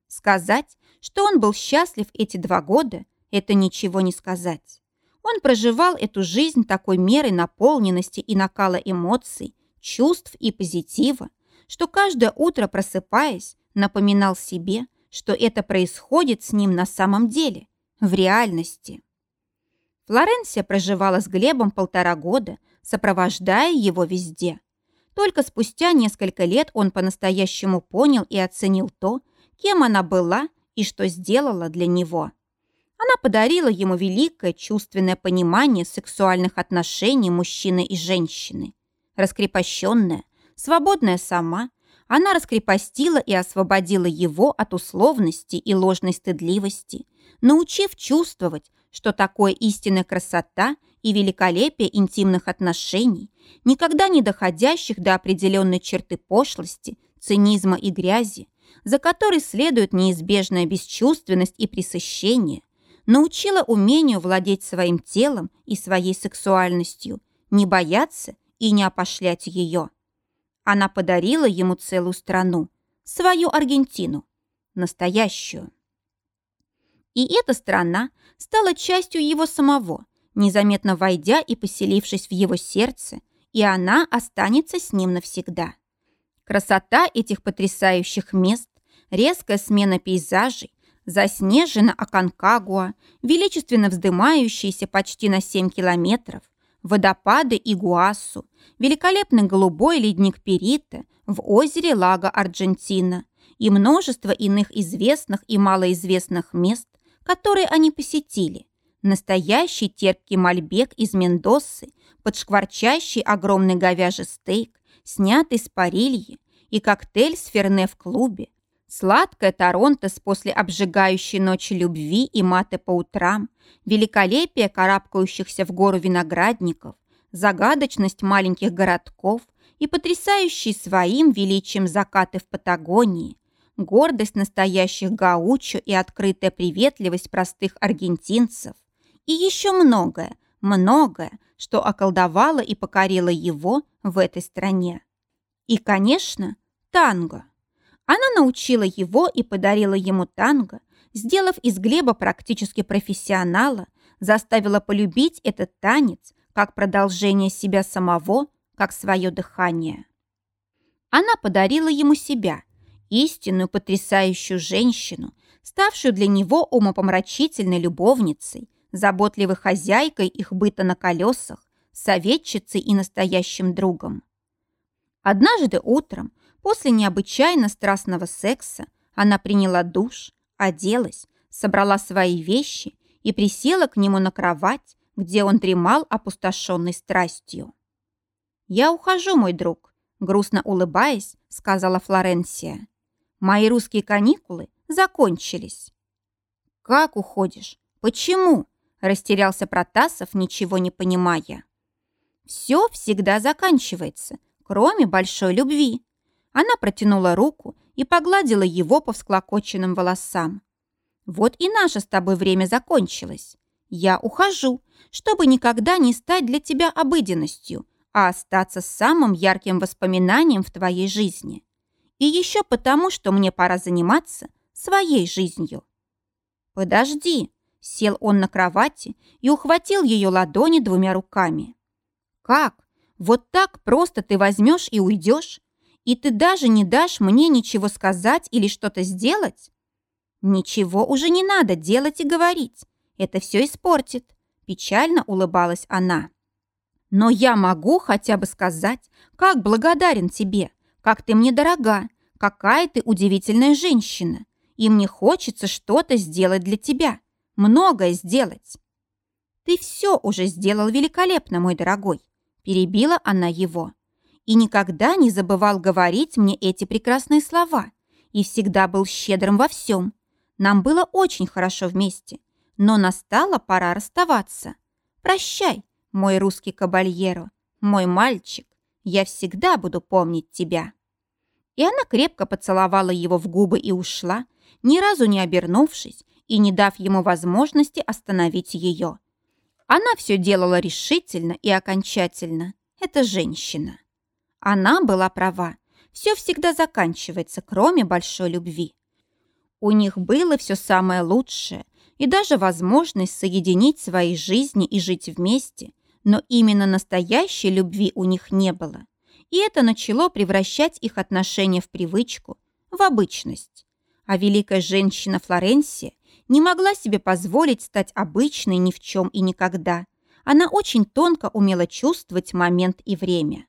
Сказать, что он был счастлив эти два года, это ничего не сказать. Он проживал эту жизнь такой мерой наполненности и накала эмоций, чувств и позитива, что каждое утро, просыпаясь, напоминал себе, что это происходит с ним на самом деле, в реальности. Флоренция проживала с Глебом полтора года, сопровождая его везде. Только спустя несколько лет он по-настоящему понял и оценил то, кем она была и что сделала для него. Она подарила ему великое чувственное понимание сексуальных отношений мужчины и женщины. Раскрепощенная, свободная сама, она раскрепостила и освободила его от условности и ложной стыдливости, научив чувствовать, что такое истинная красота и великолепие интимных отношений, никогда не доходящих до определенной черты пошлости, цинизма и грязи, за которой следует неизбежная бесчувственность и пресыщение, научила умению владеть своим телом и своей сексуальностью, не бояться и не опошлять ее. Она подарила ему целую страну, свою Аргентину, настоящую. И эта страна стала частью его самого, незаметно войдя и поселившись в его сердце, и она останется с ним навсегда. Красота этих потрясающих мест, резкая смена пейзажей, Заснежена Аконкагуа, величественно вздымающиеся почти на 7 километров, водопады Игуасу, великолепный голубой ледник Перита в озере Лага Аргентина и множество иных известных и малоизвестных мест, которые они посетили. Настоящий терпкий мальбек из Мендосы, под шкварчащий огромный говяжий стейк, снятый с парильи, и коктейль с ферне в клубе, Сладкая Торонто с после обжигающей ночи любви и маты по утрам, великолепие карабкающихся в гору виноградников, загадочность маленьких городков и потрясающие своим величием закаты в Патагонии, гордость настоящих гаучо и открытая приветливость простых аргентинцев. И еще многое, многое, что околдовало и покорило его в этой стране. И, конечно, танго. Она научила его и подарила ему танго, сделав из Глеба практически профессионала, заставила полюбить этот танец как продолжение себя самого, как свое дыхание. Она подарила ему себя, истинную потрясающую женщину, ставшую для него умопомрачительной любовницей, заботливой хозяйкой их быта на колесах, советчицей и настоящим другом. Однажды утром После необычайно страстного секса она приняла душ, оделась, собрала свои вещи и присела к нему на кровать, где он дремал опустошенной страстью. «Я ухожу, мой друг», — грустно улыбаясь, сказала Флоренсия. «Мои русские каникулы закончились». «Как уходишь? Почему?» — растерялся Протасов, ничего не понимая. «Все всегда заканчивается, кроме большой любви», она протянула руку и погладила его по всклокоченным волосам. Вот и наше с тобой время закончилось. Я ухожу, чтобы никогда не стать для тебя обыденностью, а остаться самым ярким воспоминанием в твоей жизни. И еще потому, что мне пора заниматься своей жизнью. Подожди, сел он на кровати и ухватил ее ладони двумя руками. Как? Вот так просто ты возьмешь и уйдешь? И ты даже не дашь мне ничего сказать или что-то сделать? Ничего уже не надо делать и говорить. Это все испортит. Печально улыбалась она. Но я могу хотя бы сказать, как благодарен тебе, как ты мне дорога, какая ты удивительная женщина. И мне хочется что-то сделать для тебя, многое сделать. Ты все уже сделал великолепно, мой дорогой, перебила она его. И никогда не забывал говорить мне эти прекрасные слова. И всегда был щедрым во всем. Нам было очень хорошо вместе. Но настала пора расставаться. Прощай, мой русский кабальеро, мой мальчик, я всегда буду помнить тебя». И она крепко поцеловала его в губы и ушла, ни разу не обернувшись и не дав ему возможности остановить ее. Она все делала решительно и окончательно. Это женщина. Она была права. Все всегда заканчивается, кроме большой любви. У них было все самое лучшее и даже возможность соединить свои жизни и жить вместе, но именно настоящей любви у них не было. И это начало превращать их отношения в привычку, в обычность. А великая женщина Флоренсия не могла себе позволить стать обычной ни в чем и никогда. Она очень тонко умела чувствовать момент и время.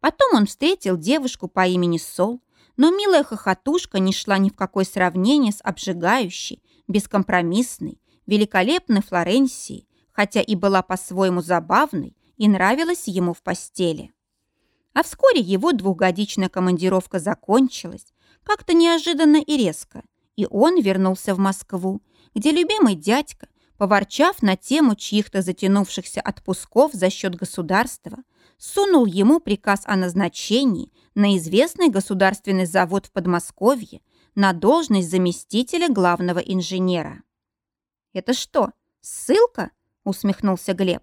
Потом он встретил девушку по имени Сол, но милая хохотушка не шла ни в какое сравнение с обжигающей, бескомпромиссной, великолепной Флоренсией, хотя и была по-своему забавной и нравилась ему в постели. А вскоре его двухгодичная командировка закончилась, как-то неожиданно и резко, и он вернулся в Москву, где любимый дядька, поворчав на тему чьих-то затянувшихся отпусков за счет государства, сунул ему приказ о назначении на известный государственный завод в Подмосковье на должность заместителя главного инженера. «Это что, ссылка?» усмехнулся Глеб.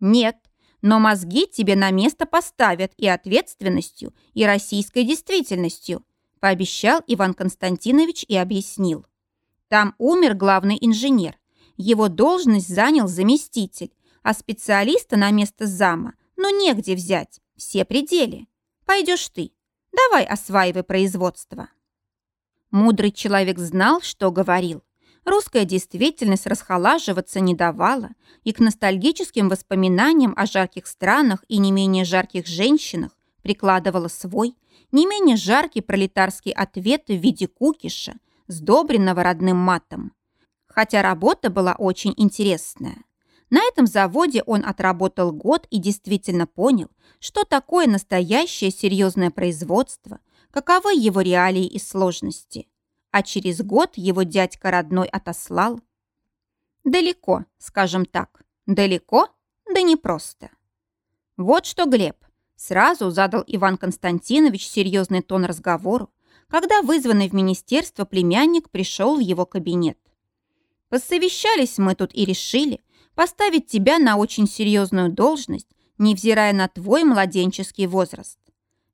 Нет, но мозги тебе на место поставят и ответственностью, и российской действительностью, пообещал Иван Константинович и объяснил. Там умер главный инженер. Его должность занял заместитель, а специалиста на место зама, ну, негде взять, все пределы. Пойдешь ты. Давай осваивай производство. Мудрый человек знал, что говорил. Русская действительность расхолаживаться не давала, и к ностальгическим воспоминаниям о жарких странах и не менее жарких женщинах прикладывала свой, не менее жаркий пролетарский ответ в виде кукиша, сдобренного родным матом. Хотя работа была очень интересная. На этом заводе он отработал год и действительно понял, что такое настоящее серьезное производство, каковы его реалии и сложности а через год его дядька родной отослал. Далеко, скажем так. Далеко, да непросто. Вот что, Глеб, сразу задал Иван Константинович серьезный тон разговору, когда вызванный в министерство племянник пришел в его кабинет. Посовещались мы тут и решили поставить тебя на очень серьезную должность, невзирая на твой младенческий возраст.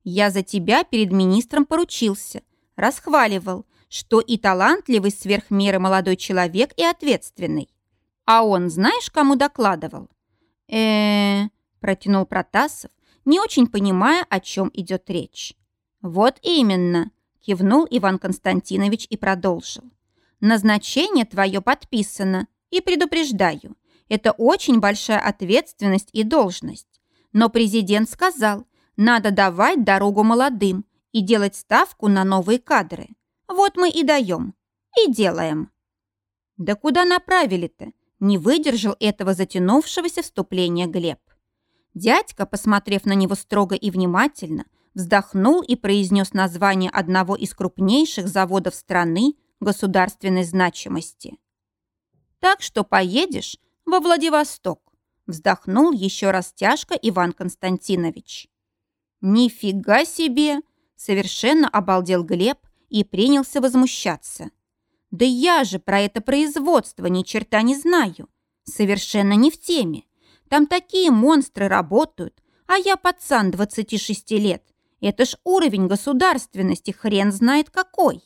Я за тебя перед министром поручился, расхваливал, что и талантливый сверх молодой человек, и ответственный. А он знаешь, кому докладывал? э, -э протянул Протасов, не очень понимая, о чем идет речь. «Вот именно», – кивнул Иван Константинович и продолжил. «Назначение твое подписано, и предупреждаю, это очень большая ответственность и должность. Но президент сказал, надо давать дорогу молодым и делать ставку на новые кадры. Вот мы и даем. И делаем. Да куда направили-то? Не выдержал этого затянувшегося вступления Глеб. Дядька, посмотрев на него строго и внимательно, вздохнул и произнес название одного из крупнейших заводов страны государственной значимости. «Так что поедешь во Владивосток», вздохнул еще раз тяжко Иван Константинович. «Нифига себе!» – совершенно обалдел Глеб, и принялся возмущаться. Да я же про это производство ни черта не знаю. Совершенно не в теме. Там такие монстры работают, а я пацан 26 лет. Это ж уровень государственности хрен знает какой.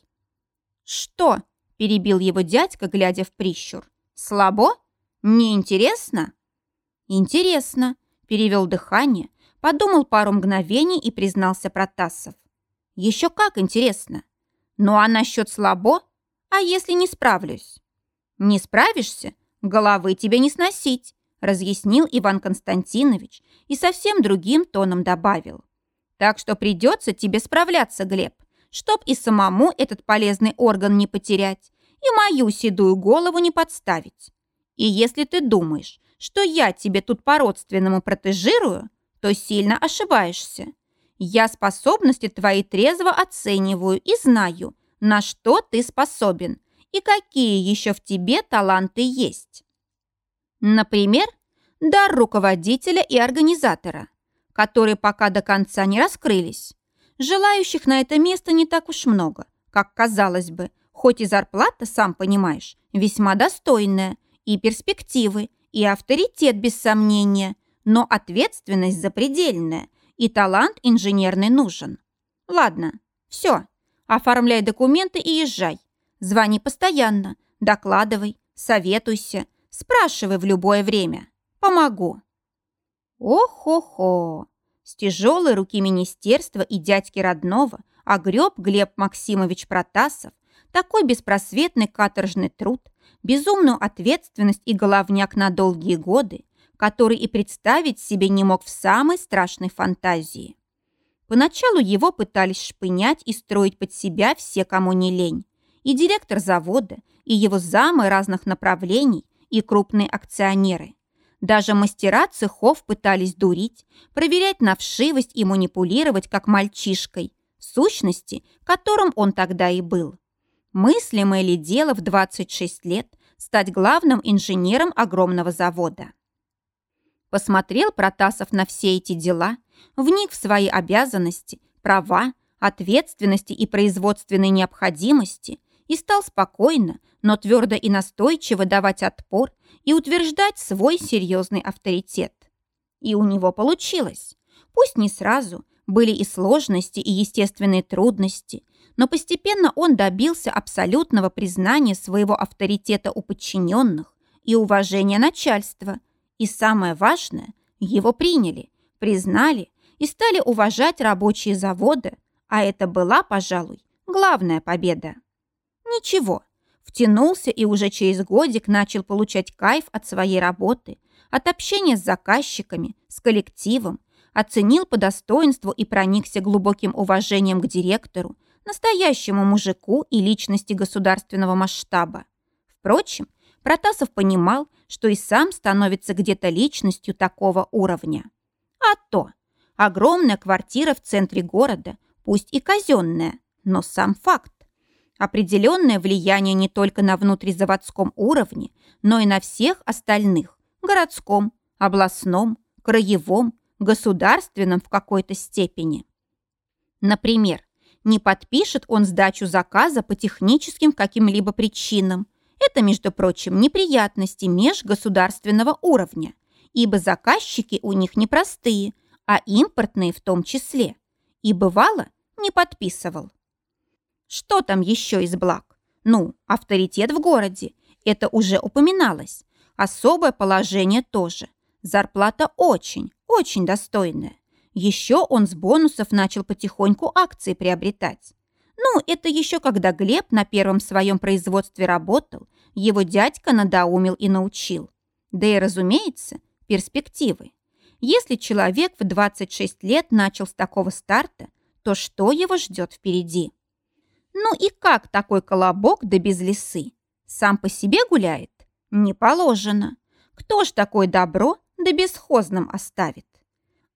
Что? Перебил его дядька, глядя в прищур. Слабо? Неинтересно? Интересно. Перевел дыхание, подумал пару мгновений и признался Протасов. Еще как интересно. Ну а насчет слабо? А если не справлюсь? Не справишься? Головы тебе не сносить, разъяснил Иван Константинович и совсем другим тоном добавил. Так что придется тебе справляться, Глеб, чтоб и самому этот полезный орган не потерять, и мою седую голову не подставить. И если ты думаешь, что я тебе тут по-родственному протежирую, то сильно ошибаешься. Я способности твои трезво оцениваю и знаю, на что ты способен и какие еще в тебе таланты есть. Например, дар руководителя и организатора, которые пока до конца не раскрылись. Желающих на это место не так уж много, как казалось бы, хоть и зарплата, сам понимаешь, весьма достойная, и перспективы, и авторитет без сомнения, но ответственность запредельная – и талант инженерный нужен. Ладно, все. Оформляй документы и езжай. Звони постоянно, докладывай, советуйся, спрашивай в любое время. Помогу. О-хо-хо. С тяжелой руки министерства и дядьки родного огреб Глеб Максимович Протасов такой беспросветный каторжный труд, безумную ответственность и головняк на долгие годы, который и представить себе не мог в самой страшной фантазии. Поначалу его пытались шпынять и строить под себя все, кому не лень. И директор завода, и его замы разных направлений, и крупные акционеры. Даже мастера цехов пытались дурить, проверять на вшивость и манипулировать как мальчишкой, сущности, которым он тогда и был. Мыслимое ли дело в 26 лет стать главным инженером огромного завода? Посмотрел Протасов на все эти дела, вник в свои обязанности, права, ответственности и производственной необходимости и стал спокойно, но твердо и настойчиво давать отпор и утверждать свой серьезный авторитет. И у него получилось. Пусть не сразу, были и сложности, и естественные трудности, но постепенно он добился абсолютного признания своего авторитета у подчиненных и уважения начальства – и самое важное, его приняли, признали и стали уважать рабочие завода, а это была, пожалуй, главная победа. Ничего, втянулся и уже через годик начал получать кайф от своей работы, от общения с заказчиками, с коллективом, оценил по достоинству и проникся глубоким уважением к директору, настоящему мужику и личности государственного масштаба. Впрочем, Протасов понимал, что и сам становится где-то личностью такого уровня. А то огромная квартира в центре города, пусть и казенная, но сам факт. Определенное влияние не только на внутризаводском уровне, но и на всех остальных – городском, областном, краевом, государственном в какой-то степени. Например, не подпишет он сдачу заказа по техническим каким-либо причинам это, между прочим, неприятности межгосударственного уровня, ибо заказчики у них непростые, а импортные в том числе. И бывало, не подписывал. Что там еще из благ? Ну, авторитет в городе. Это уже упоминалось. Особое положение тоже. Зарплата очень, очень достойная. Еще он с бонусов начал потихоньку акции приобретать. Ну, это еще когда Глеб на первом своем производстве работал, его дядька надоумил и научил. Да и, разумеется, перспективы. Если человек в 26 лет начал с такого старта, то что его ждет впереди? Ну и как такой колобок да без лисы? Сам по себе гуляет? Не положено. Кто ж такое добро да бесхозным оставит?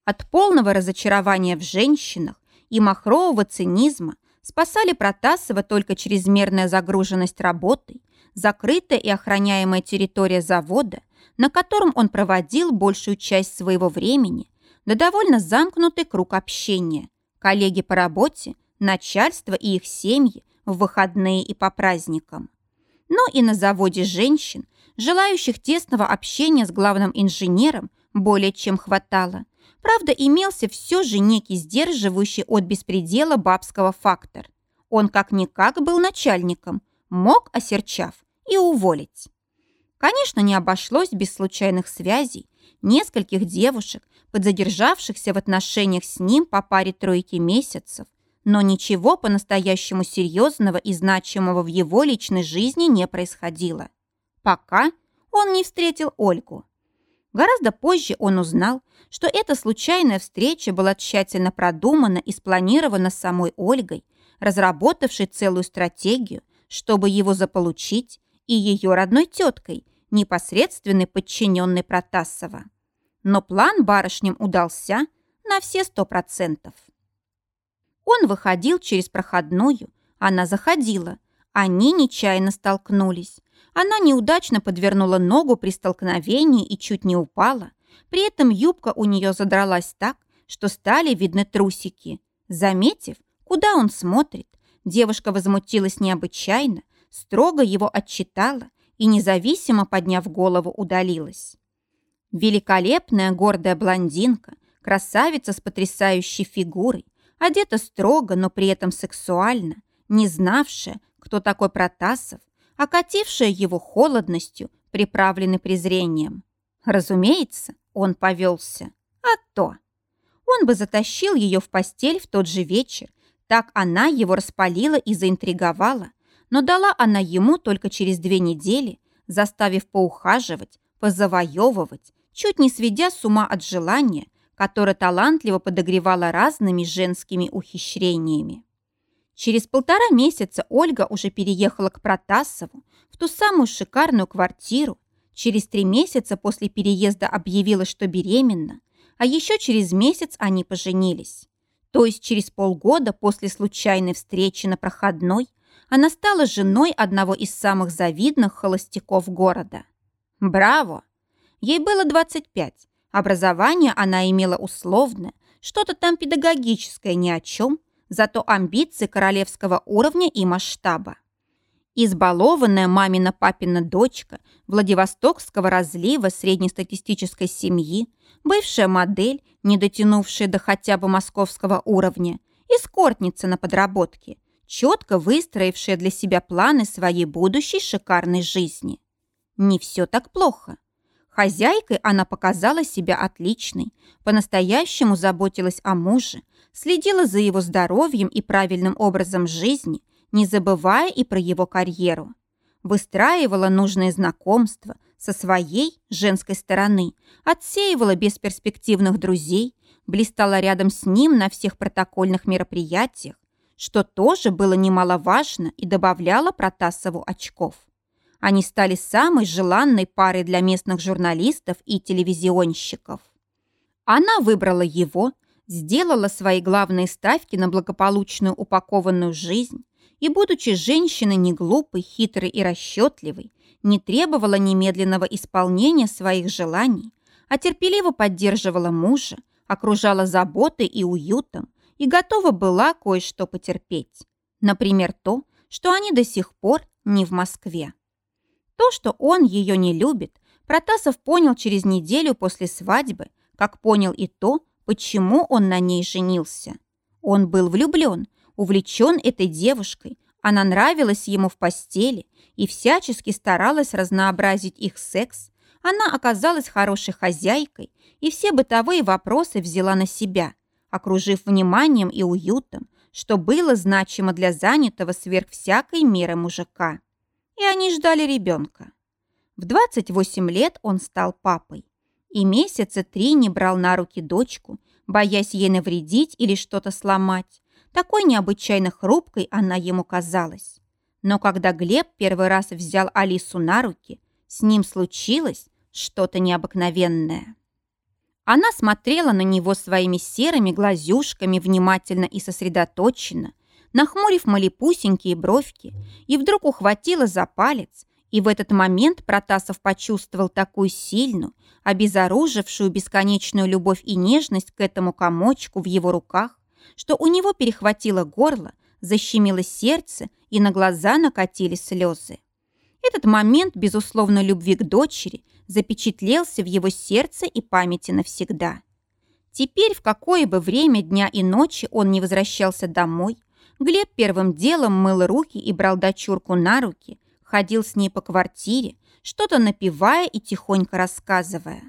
От полного разочарования в женщинах и махрового цинизма спасали Протасова только чрезмерная загруженность работой, закрытая и охраняемая территория завода, на котором он проводил большую часть своего времени, да довольно замкнутый круг общения, коллеги по работе, начальство и их семьи в выходные и по праздникам. Но и на заводе женщин, желающих тесного общения с главным инженером, более чем хватало. Правда, имелся все же некий сдерживающий от беспредела бабского фактор. Он как-никак был начальником, мог, осерчав, и уволить. Конечно, не обошлось без случайных связей, нескольких девушек, подзадержавшихся в отношениях с ним по паре тройки месяцев, но ничего по-настоящему серьезного и значимого в его личной жизни не происходило. Пока он не встретил Ольгу. Гораздо позже он узнал, что эта случайная встреча была тщательно продумана и спланирована самой Ольгой, разработавшей целую стратегию, чтобы его заполучить, и ее родной теткой, непосредственной подчиненной Протасова. Но план барышням удался на все сто процентов. Он выходил через проходную, она заходила. Они нечаянно столкнулись. Она неудачно подвернула ногу при столкновении и чуть не упала. При этом юбка у нее задралась так, что стали видны трусики. Заметив, куда он смотрит, девушка возмутилась необычайно, строго его отчитала и, независимо подняв голову, удалилась. Великолепная гордая блондинка, красавица с потрясающей фигурой, одета строго, но при этом сексуально, не знавшая, кто такой Протасов, окатившая его холодностью, приправленной презрением. Разумеется, он повелся. А то. Он бы затащил ее в постель в тот же вечер. Так она его распалила и заинтриговала. Но дала она ему только через две недели, заставив поухаживать, позавоевывать, чуть не сведя с ума от желания, которое талантливо подогревало разными женскими ухищрениями. Через полтора месяца Ольга уже переехала к Протасову в ту самую шикарную квартиру. Через три месяца после переезда объявила, что беременна, а еще через месяц они поженились. То есть через полгода после случайной встречи на проходной она стала женой одного из самых завидных холостяков города. Браво! Ей было 25. Образование она имела условное, что-то там педагогическое ни о чем, зато амбиции королевского уровня и масштаба. Избалованная мамина-папина дочка Владивостокского разлива среднестатистической семьи, бывшая модель, не дотянувшая до хотя бы московского уровня, эскортница на подработке, четко выстроившая для себя планы своей будущей шикарной жизни. Не все так плохо. Хозяйкой она показала себя отличной, по-настоящему заботилась о муже, следила за его здоровьем и правильным образом жизни, не забывая и про его карьеру. Выстраивала нужные знакомства со своей женской стороны, отсеивала бесперспективных друзей, блистала рядом с ним на всех протокольных мероприятиях, что тоже было немаловажно и добавляло Протасову очков. Они стали самой желанной парой для местных журналистов и телевизионщиков. Она выбрала его, сделала свои главные ставки на благополучную упакованную жизнь и, будучи женщиной не глупой, хитрой и расчетливой, не требовала немедленного исполнения своих желаний, а терпеливо поддерживала мужа, окружала заботой и уютом и готова была кое-что потерпеть. Например, то, что они до сих пор не в Москве. То, что он ее не любит, Протасов понял через неделю после свадьбы, как понял и то, почему он на ней женился. Он был влюблен, увлечен этой девушкой, она нравилась ему в постели и всячески старалась разнообразить их секс. Она оказалась хорошей хозяйкой и все бытовые вопросы взяла на себя, окружив вниманием и уютом, что было значимо для занятого сверх всякой меры мужика. И они ждали ребенка. В 28 лет он стал папой и месяца три не брал на руки дочку, боясь ей навредить или что-то сломать. Такой необычайно хрупкой она ему казалась. Но когда Глеб первый раз взял Алису на руки, с ним случилось что-то необыкновенное. Она смотрела на него своими серыми глазюшками внимательно и сосредоточенно, нахмурив малепусенькие бровки, и вдруг ухватила за палец, и в этот момент Протасов почувствовал такую сильную, обезоружившую бесконечную любовь и нежность к этому комочку в его руках, что у него перехватило горло, защемило сердце и на глаза накатили слезы. Этот момент, безусловно, любви к дочери запечатлелся в его сердце и памяти навсегда. Теперь, в какое бы время дня и ночи он не возвращался домой, Глеб первым делом мыл руки и брал дочурку на руки, ходил с ней по квартире, что-то напевая и тихонько рассказывая.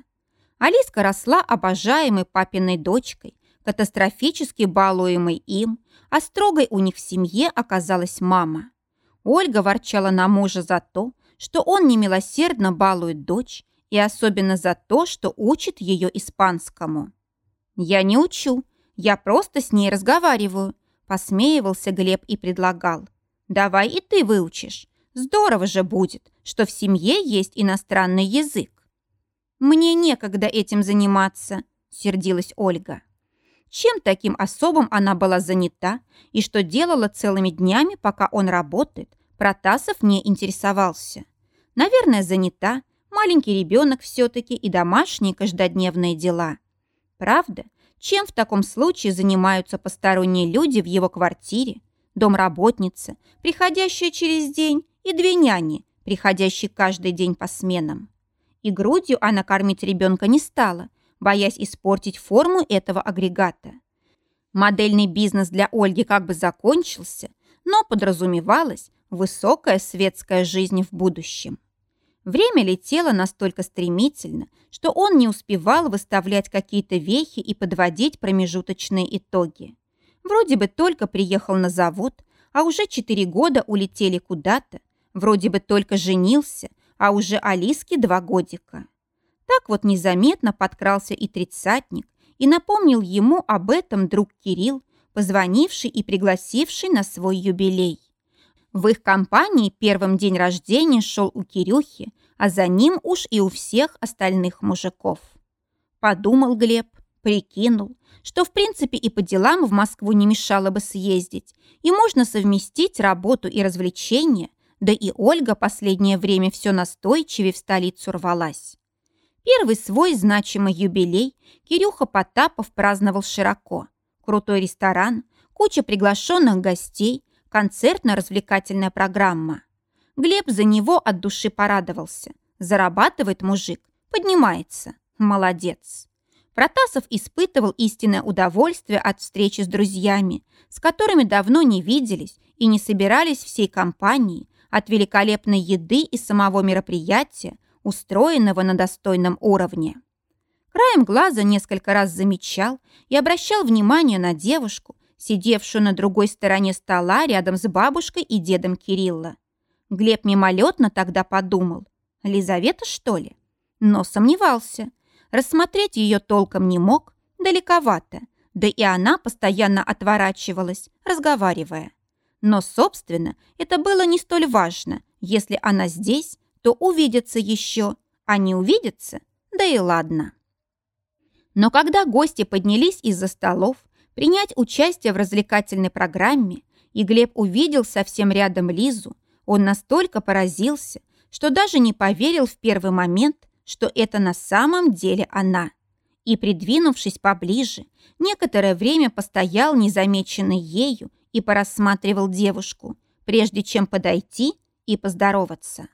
Алиска росла обожаемой папиной дочкой, катастрофически балуемой им, а строгой у них в семье оказалась мама. Ольга ворчала на мужа за то, что он немилосердно балует дочь, и особенно за то, что учит ее испанскому. «Я не учу, я просто с ней разговариваю», посмеивался Глеб и предлагал. «Давай и ты выучишь. Здорово же будет, что в семье есть иностранный язык». «Мне некогда этим заниматься», сердилась Ольга. Чем таким особым она была занята и что делала целыми днями, пока он работает, Протасов не интересовался. Наверное, занята, маленький ребенок все-таки и домашние каждодневные дела. Правда, чем в таком случае занимаются посторонние люди в его квартире, домработница, приходящая через день, и две няни, приходящие каждый день по сменам. И грудью она кормить ребенка не стала, боясь испортить форму этого агрегата. Модельный бизнес для Ольги как бы закончился, но подразумевалась высокая светская жизнь в будущем. Время летело настолько стремительно, что он не успевал выставлять какие-то вехи и подводить промежуточные итоги. Вроде бы только приехал на завод, а уже четыре года улетели куда-то. Вроде бы только женился, а уже Алиске два годика. Так вот незаметно подкрался и тридцатник и напомнил ему об этом друг Кирилл, позвонивший и пригласивший на свой юбилей. В их компании первым день рождения шел у Кирюхи, а за ним уж и у всех остальных мужиков. Подумал Глеб, прикинул, что в принципе и по делам в Москву не мешало бы съездить, и можно совместить работу и развлечения, да и Ольга последнее время все настойчивее в столицу рвалась. Первый свой значимый юбилей Кирюха Потапов праздновал широко. Крутой ресторан, куча приглашенных гостей, концертно-развлекательная программа. Глеб за него от души порадовался. Зарабатывает мужик, поднимается. Молодец. Протасов испытывал истинное удовольствие от встречи с друзьями, с которыми давно не виделись и не собирались всей компанией, от великолепной еды и самого мероприятия, устроенного на достойном уровне. Краем глаза несколько раз замечал и обращал внимание на девушку, сидевшую на другой стороне стола рядом с бабушкой и дедом Кирилла. Глеб мимолетно тогда подумал, Лизавета, что ли? Но сомневался. Рассмотреть ее толком не мог, далековато, да и она постоянно отворачивалась, разговаривая. Но, собственно, это было не столь важно. Если она здесь, то увидятся еще, а не увидятся, да и ладно. Но когда гости поднялись из-за столов, принять участие в развлекательной программе, и Глеб увидел совсем рядом Лизу, он настолько поразился, что даже не поверил в первый момент, что это на самом деле она. И, придвинувшись поближе, некоторое время постоял незамеченный ею и порассматривал девушку, прежде чем подойти и поздороваться.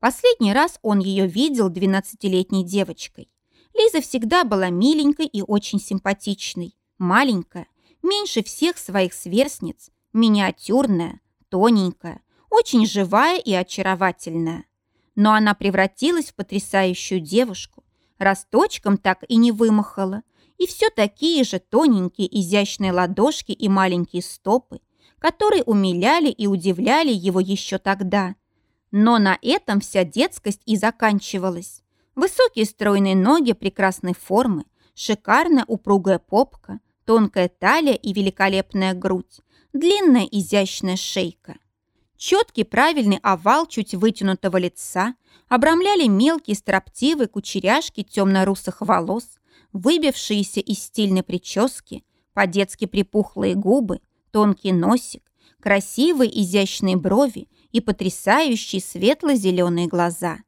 Последний раз он ее видел двенадцатилетней девочкой. Лиза всегда была миленькой и очень симпатичной, Маленькая, меньше всех своих сверстниц, миниатюрная, тоненькая, очень живая и очаровательная. Но она превратилась в потрясающую девушку, росточком так и не вымахала, и все такие же тоненькие изящные ладошки и маленькие стопы, которые умиляли и удивляли его еще тогда. Но на этом вся детскость и заканчивалась. Высокие стройные ноги прекрасной формы, шикарная упругая попка, Тонкая талия и великолепная грудь, длинная изящная шейка. Четкий правильный овал чуть вытянутого лица обрамляли мелкие строптивые кучеряшки темно-русых волос, выбившиеся из стильной прически, по-детски припухлые губы, тонкий носик, красивые изящные брови и потрясающие светло-зеленые глаза.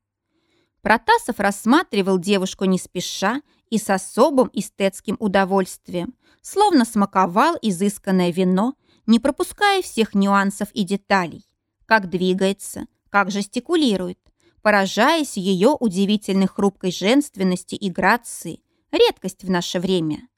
Протасов рассматривал девушку не спеша и с особым эстетским удовольствием, словно смаковал изысканное вино, не пропуская всех нюансов и деталей. Как двигается, как жестикулирует, поражаясь ее удивительной хрупкой женственности и грации, редкость в наше время.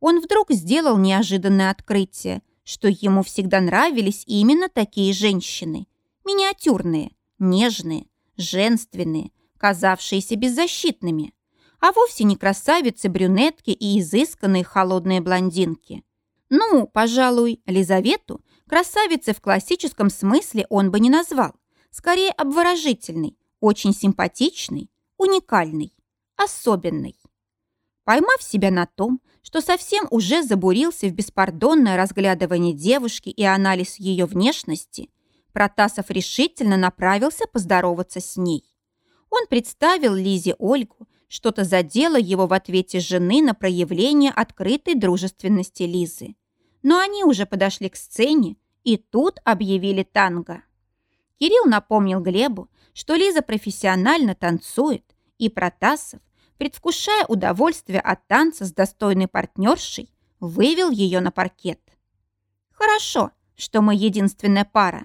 Он вдруг сделал неожиданное открытие, что ему всегда нравились именно такие женщины. Миниатюрные, нежные, женственные, казавшиеся беззащитными, а вовсе не красавицы-брюнетки и изысканные холодные блондинки. Ну, пожалуй, Лизавету красавицей в классическом смысле он бы не назвал. Скорее, обворожительный, очень симпатичный, уникальный, особенный. Поймав себя на том, что совсем уже забурился в беспардонное разглядывание девушки и анализ ее внешности, Протасов решительно направился поздороваться с ней. Он представил Лизе Ольгу, что-то задело его в ответе жены на проявление открытой дружественности Лизы. Но они уже подошли к сцене, и тут объявили танго. Кирилл напомнил Глебу, что Лиза профессионально танцует, и Протасов, предвкушая удовольствие от танца с достойной партнершей, вывел ее на паркет. «Хорошо, что мы единственная пара»,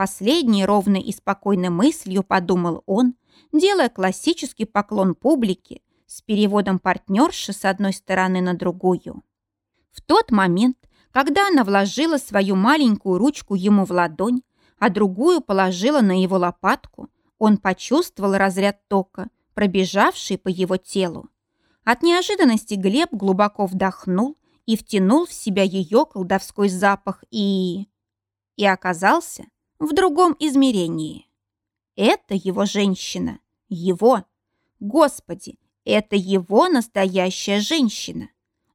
Последней ровной и спокойной мыслью подумал он, делая классический поклон публике с переводом партнерши с одной стороны на другую. В тот момент, когда она вложила свою маленькую ручку ему в ладонь, а другую положила на его лопатку, он почувствовал разряд тока, пробежавший по его телу. От неожиданности Глеб глубоко вдохнул и втянул в себя ее колдовской запах и... и оказался в другом измерении. Это его женщина. Его. Господи, это его настоящая женщина.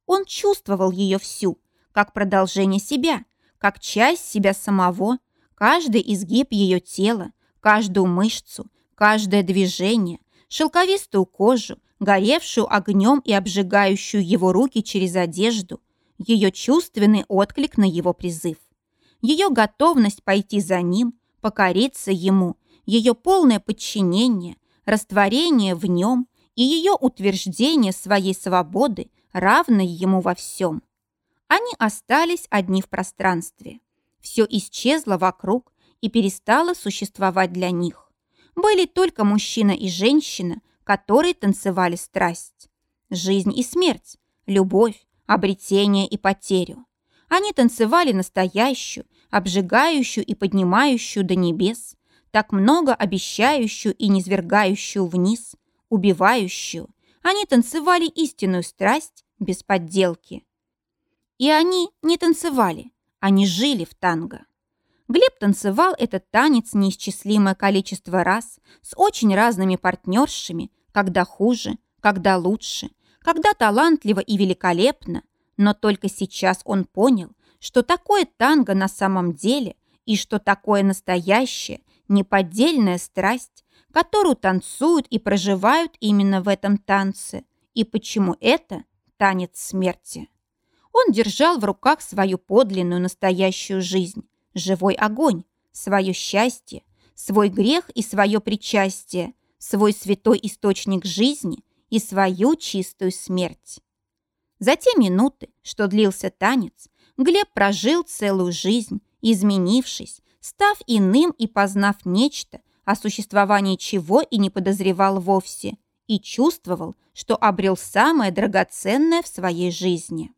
Он чувствовал ее всю, как продолжение себя, как часть себя самого, каждый изгиб ее тела, каждую мышцу, каждое движение, шелковистую кожу, горевшую огнем и обжигающую его руки через одежду, ее чувственный отклик на его призыв ее готовность пойти за ним, покориться ему, ее полное подчинение, растворение в нем и ее утверждение своей свободы, равной ему во всем. Они остались одни в пространстве. Все исчезло вокруг и перестало существовать для них. Были только мужчина и женщина, которые танцевали страсть. Жизнь и смерть, любовь, обретение и потерю. Они танцевали настоящую, обжигающую и поднимающую до небес, так много обещающую и низвергающую вниз, убивающую. Они танцевали истинную страсть без подделки. И они не танцевали, они жили в танго. Глеб танцевал этот танец неисчислимое количество раз с очень разными партнершами, когда хуже, когда лучше, когда талантливо и великолепно, но только сейчас он понял, что такое танго на самом деле и что такое настоящая, неподдельная страсть, которую танцуют и проживают именно в этом танце, и почему это танец смерти. Он держал в руках свою подлинную настоящую жизнь, живой огонь, свое счастье, свой грех и свое причастие, свой святой источник жизни и свою чистую смерть. За те минуты, что длился танец, Глеб прожил целую жизнь, изменившись, став иным и познав нечто, о существовании чего и не подозревал вовсе, и чувствовал, что обрел самое драгоценное в своей жизни.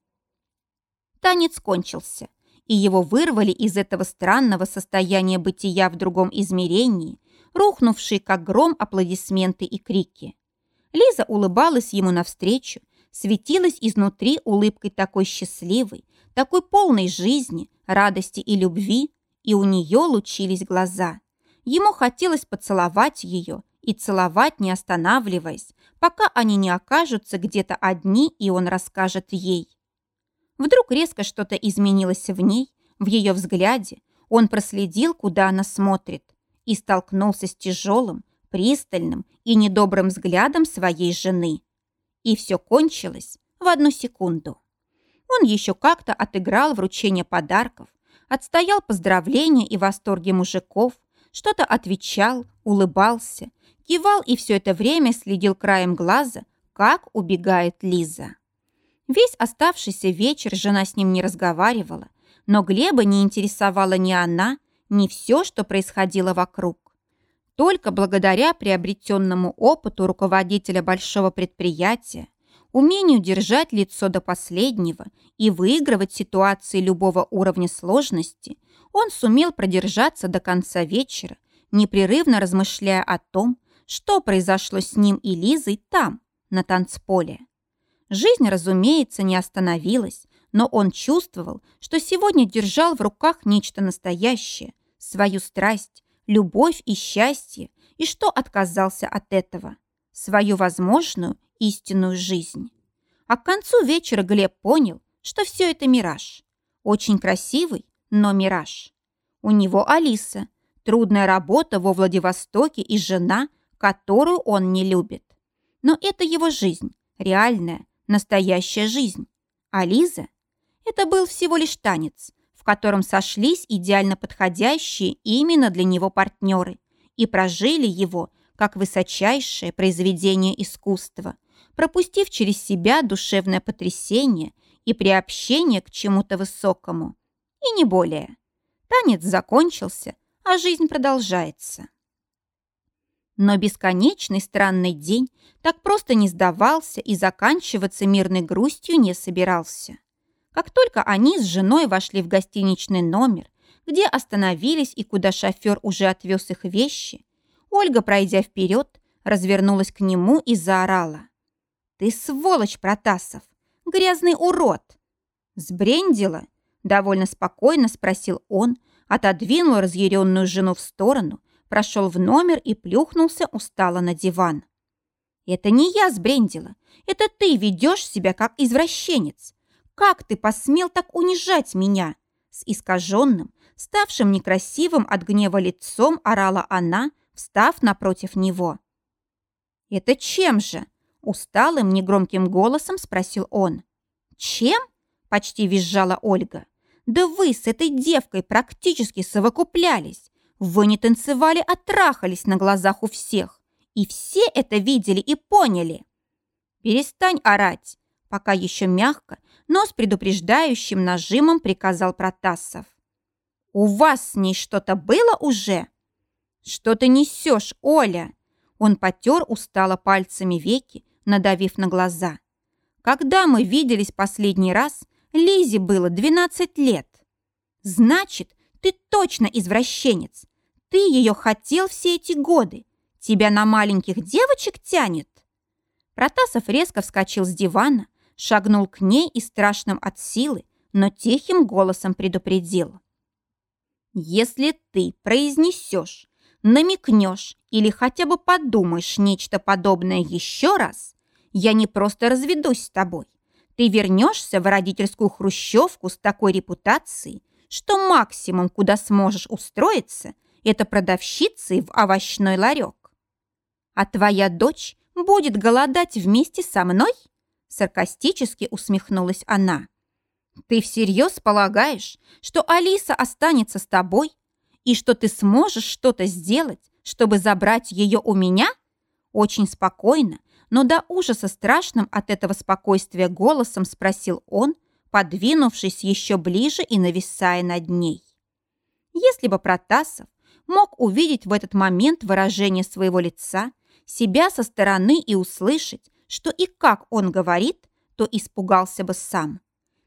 Танец кончился, и его вырвали из этого странного состояния бытия в другом измерении, рухнувшие как гром аплодисменты и крики. Лиза улыбалась ему навстречу, светилась изнутри улыбкой такой счастливой, такой полной жизни, радости и любви, и у нее лучились глаза. Ему хотелось поцеловать ее и целовать, не останавливаясь, пока они не окажутся где-то одни, и он расскажет ей. Вдруг резко что-то изменилось в ней, в ее взгляде. Он проследил, куда она смотрит, и столкнулся с тяжелым, пристальным и недобрым взглядом своей жены. И все кончилось в одну секунду. Он еще как-то отыграл вручение подарков, отстоял поздравления и восторги мужиков, что-то отвечал, улыбался, кивал и все это время следил краем глаза, как убегает Лиза. Весь оставшийся вечер жена с ним не разговаривала, но Глеба не интересовала ни она, ни все, что происходило вокруг. Только благодаря приобретенному опыту руководителя большого предприятия, умению держать лицо до последнего и выигрывать ситуации любого уровня сложности, он сумел продержаться до конца вечера, непрерывно размышляя о том, что произошло с ним и Лизой там, на танцполе. Жизнь, разумеется, не остановилась, но он чувствовал, что сегодня держал в руках нечто настоящее, свою страсть, любовь и счастье, и что отказался от этого, свою возможную истинную жизнь. А к концу вечера Глеб понял, что все это мираж. Очень красивый, но мираж. У него Алиса, трудная работа во Владивостоке и жена, которую он не любит. Но это его жизнь, реальная, настоящая жизнь. А Лиза – это был всего лишь танец, в котором сошлись идеально подходящие именно для него партнеры и прожили его как высочайшее произведение искусства, пропустив через себя душевное потрясение и приобщение к чему-то высокому. И не более. Танец закончился, а жизнь продолжается. Но бесконечный странный день так просто не сдавался и заканчиваться мирной грустью не собирался. Как только они с женой вошли в гостиничный номер, где остановились и куда шофер уже отвез их вещи, Ольга, пройдя вперед, развернулась к нему и заорала. «Ты сволочь, Протасов! Грязный урод!» «Сбрендила?» – довольно спокойно спросил он, отодвинул разъяренную жену в сторону, прошел в номер и плюхнулся устало на диван. «Это не я сбрендила. Это ты ведешь себя как извращенец. Как ты посмел так унижать меня?» С искаженным, ставшим некрасивым от гнева лицом орала она, встав напротив него. «Это чем же?» – усталым, негромким голосом спросил он. «Чем?» – почти визжала Ольга. «Да вы с этой девкой практически совокуплялись. Вы не танцевали, а трахались на глазах у всех. И все это видели и поняли». «Перестань орать!» Пока еще мягко, но с предупреждающим нажимом приказал Протасов. «У вас с ней что-то было уже?» «Что ты несешь, Оля?» Он потер устало пальцами веки, надавив на глаза. «Когда мы виделись последний раз, Лизе было 12 лет. Значит, ты точно извращенец. Ты ее хотел все эти годы. Тебя на маленьких девочек тянет?» Протасов резко вскочил с дивана, шагнул к ней и страшным от силы, но тихим голосом предупредил. «Если ты произнесешь, намекнешь или хотя бы подумаешь нечто подобное еще раз, я не просто разведусь с тобой. Ты вернешься в родительскую хрущевку с такой репутацией, что максимум, куда сможешь устроиться, это продавщицей в овощной ларек. А твоя дочь будет голодать вместе со мной?» Саркастически усмехнулась она. «Ты всерьез полагаешь, что Алиса останется с тобой и что ты сможешь что-то сделать, чтобы забрать ее у меня?» Очень спокойно, но до ужаса страшным от этого спокойствия голосом спросил он, подвинувшись еще ближе и нависая над ней. Если бы Протасов мог увидеть в этот момент выражение своего лица, себя со стороны и услышать, что и как он говорит, то испугался бы сам.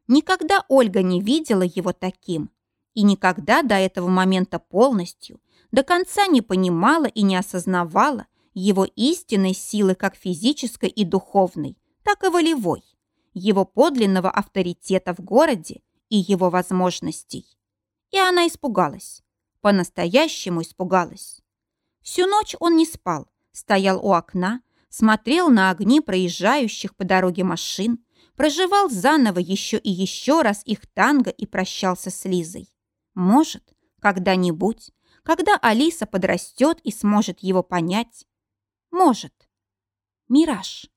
Никогда Ольга не видела его таким. И никогда до этого момента полностью, до конца не понимала и не осознавала его истинной силы как физической и духовной, так и волевой, его подлинного авторитета в городе и его возможностей. И она испугалась. По-настоящему испугалась. Всю ночь он не спал, стоял у окна, смотрел на огни проезжающих по дороге машин, проживал заново еще и еще раз их танго и прощался с Лизой. Может, когда-нибудь, когда Алиса подрастет и сможет его понять. Может. Мираж.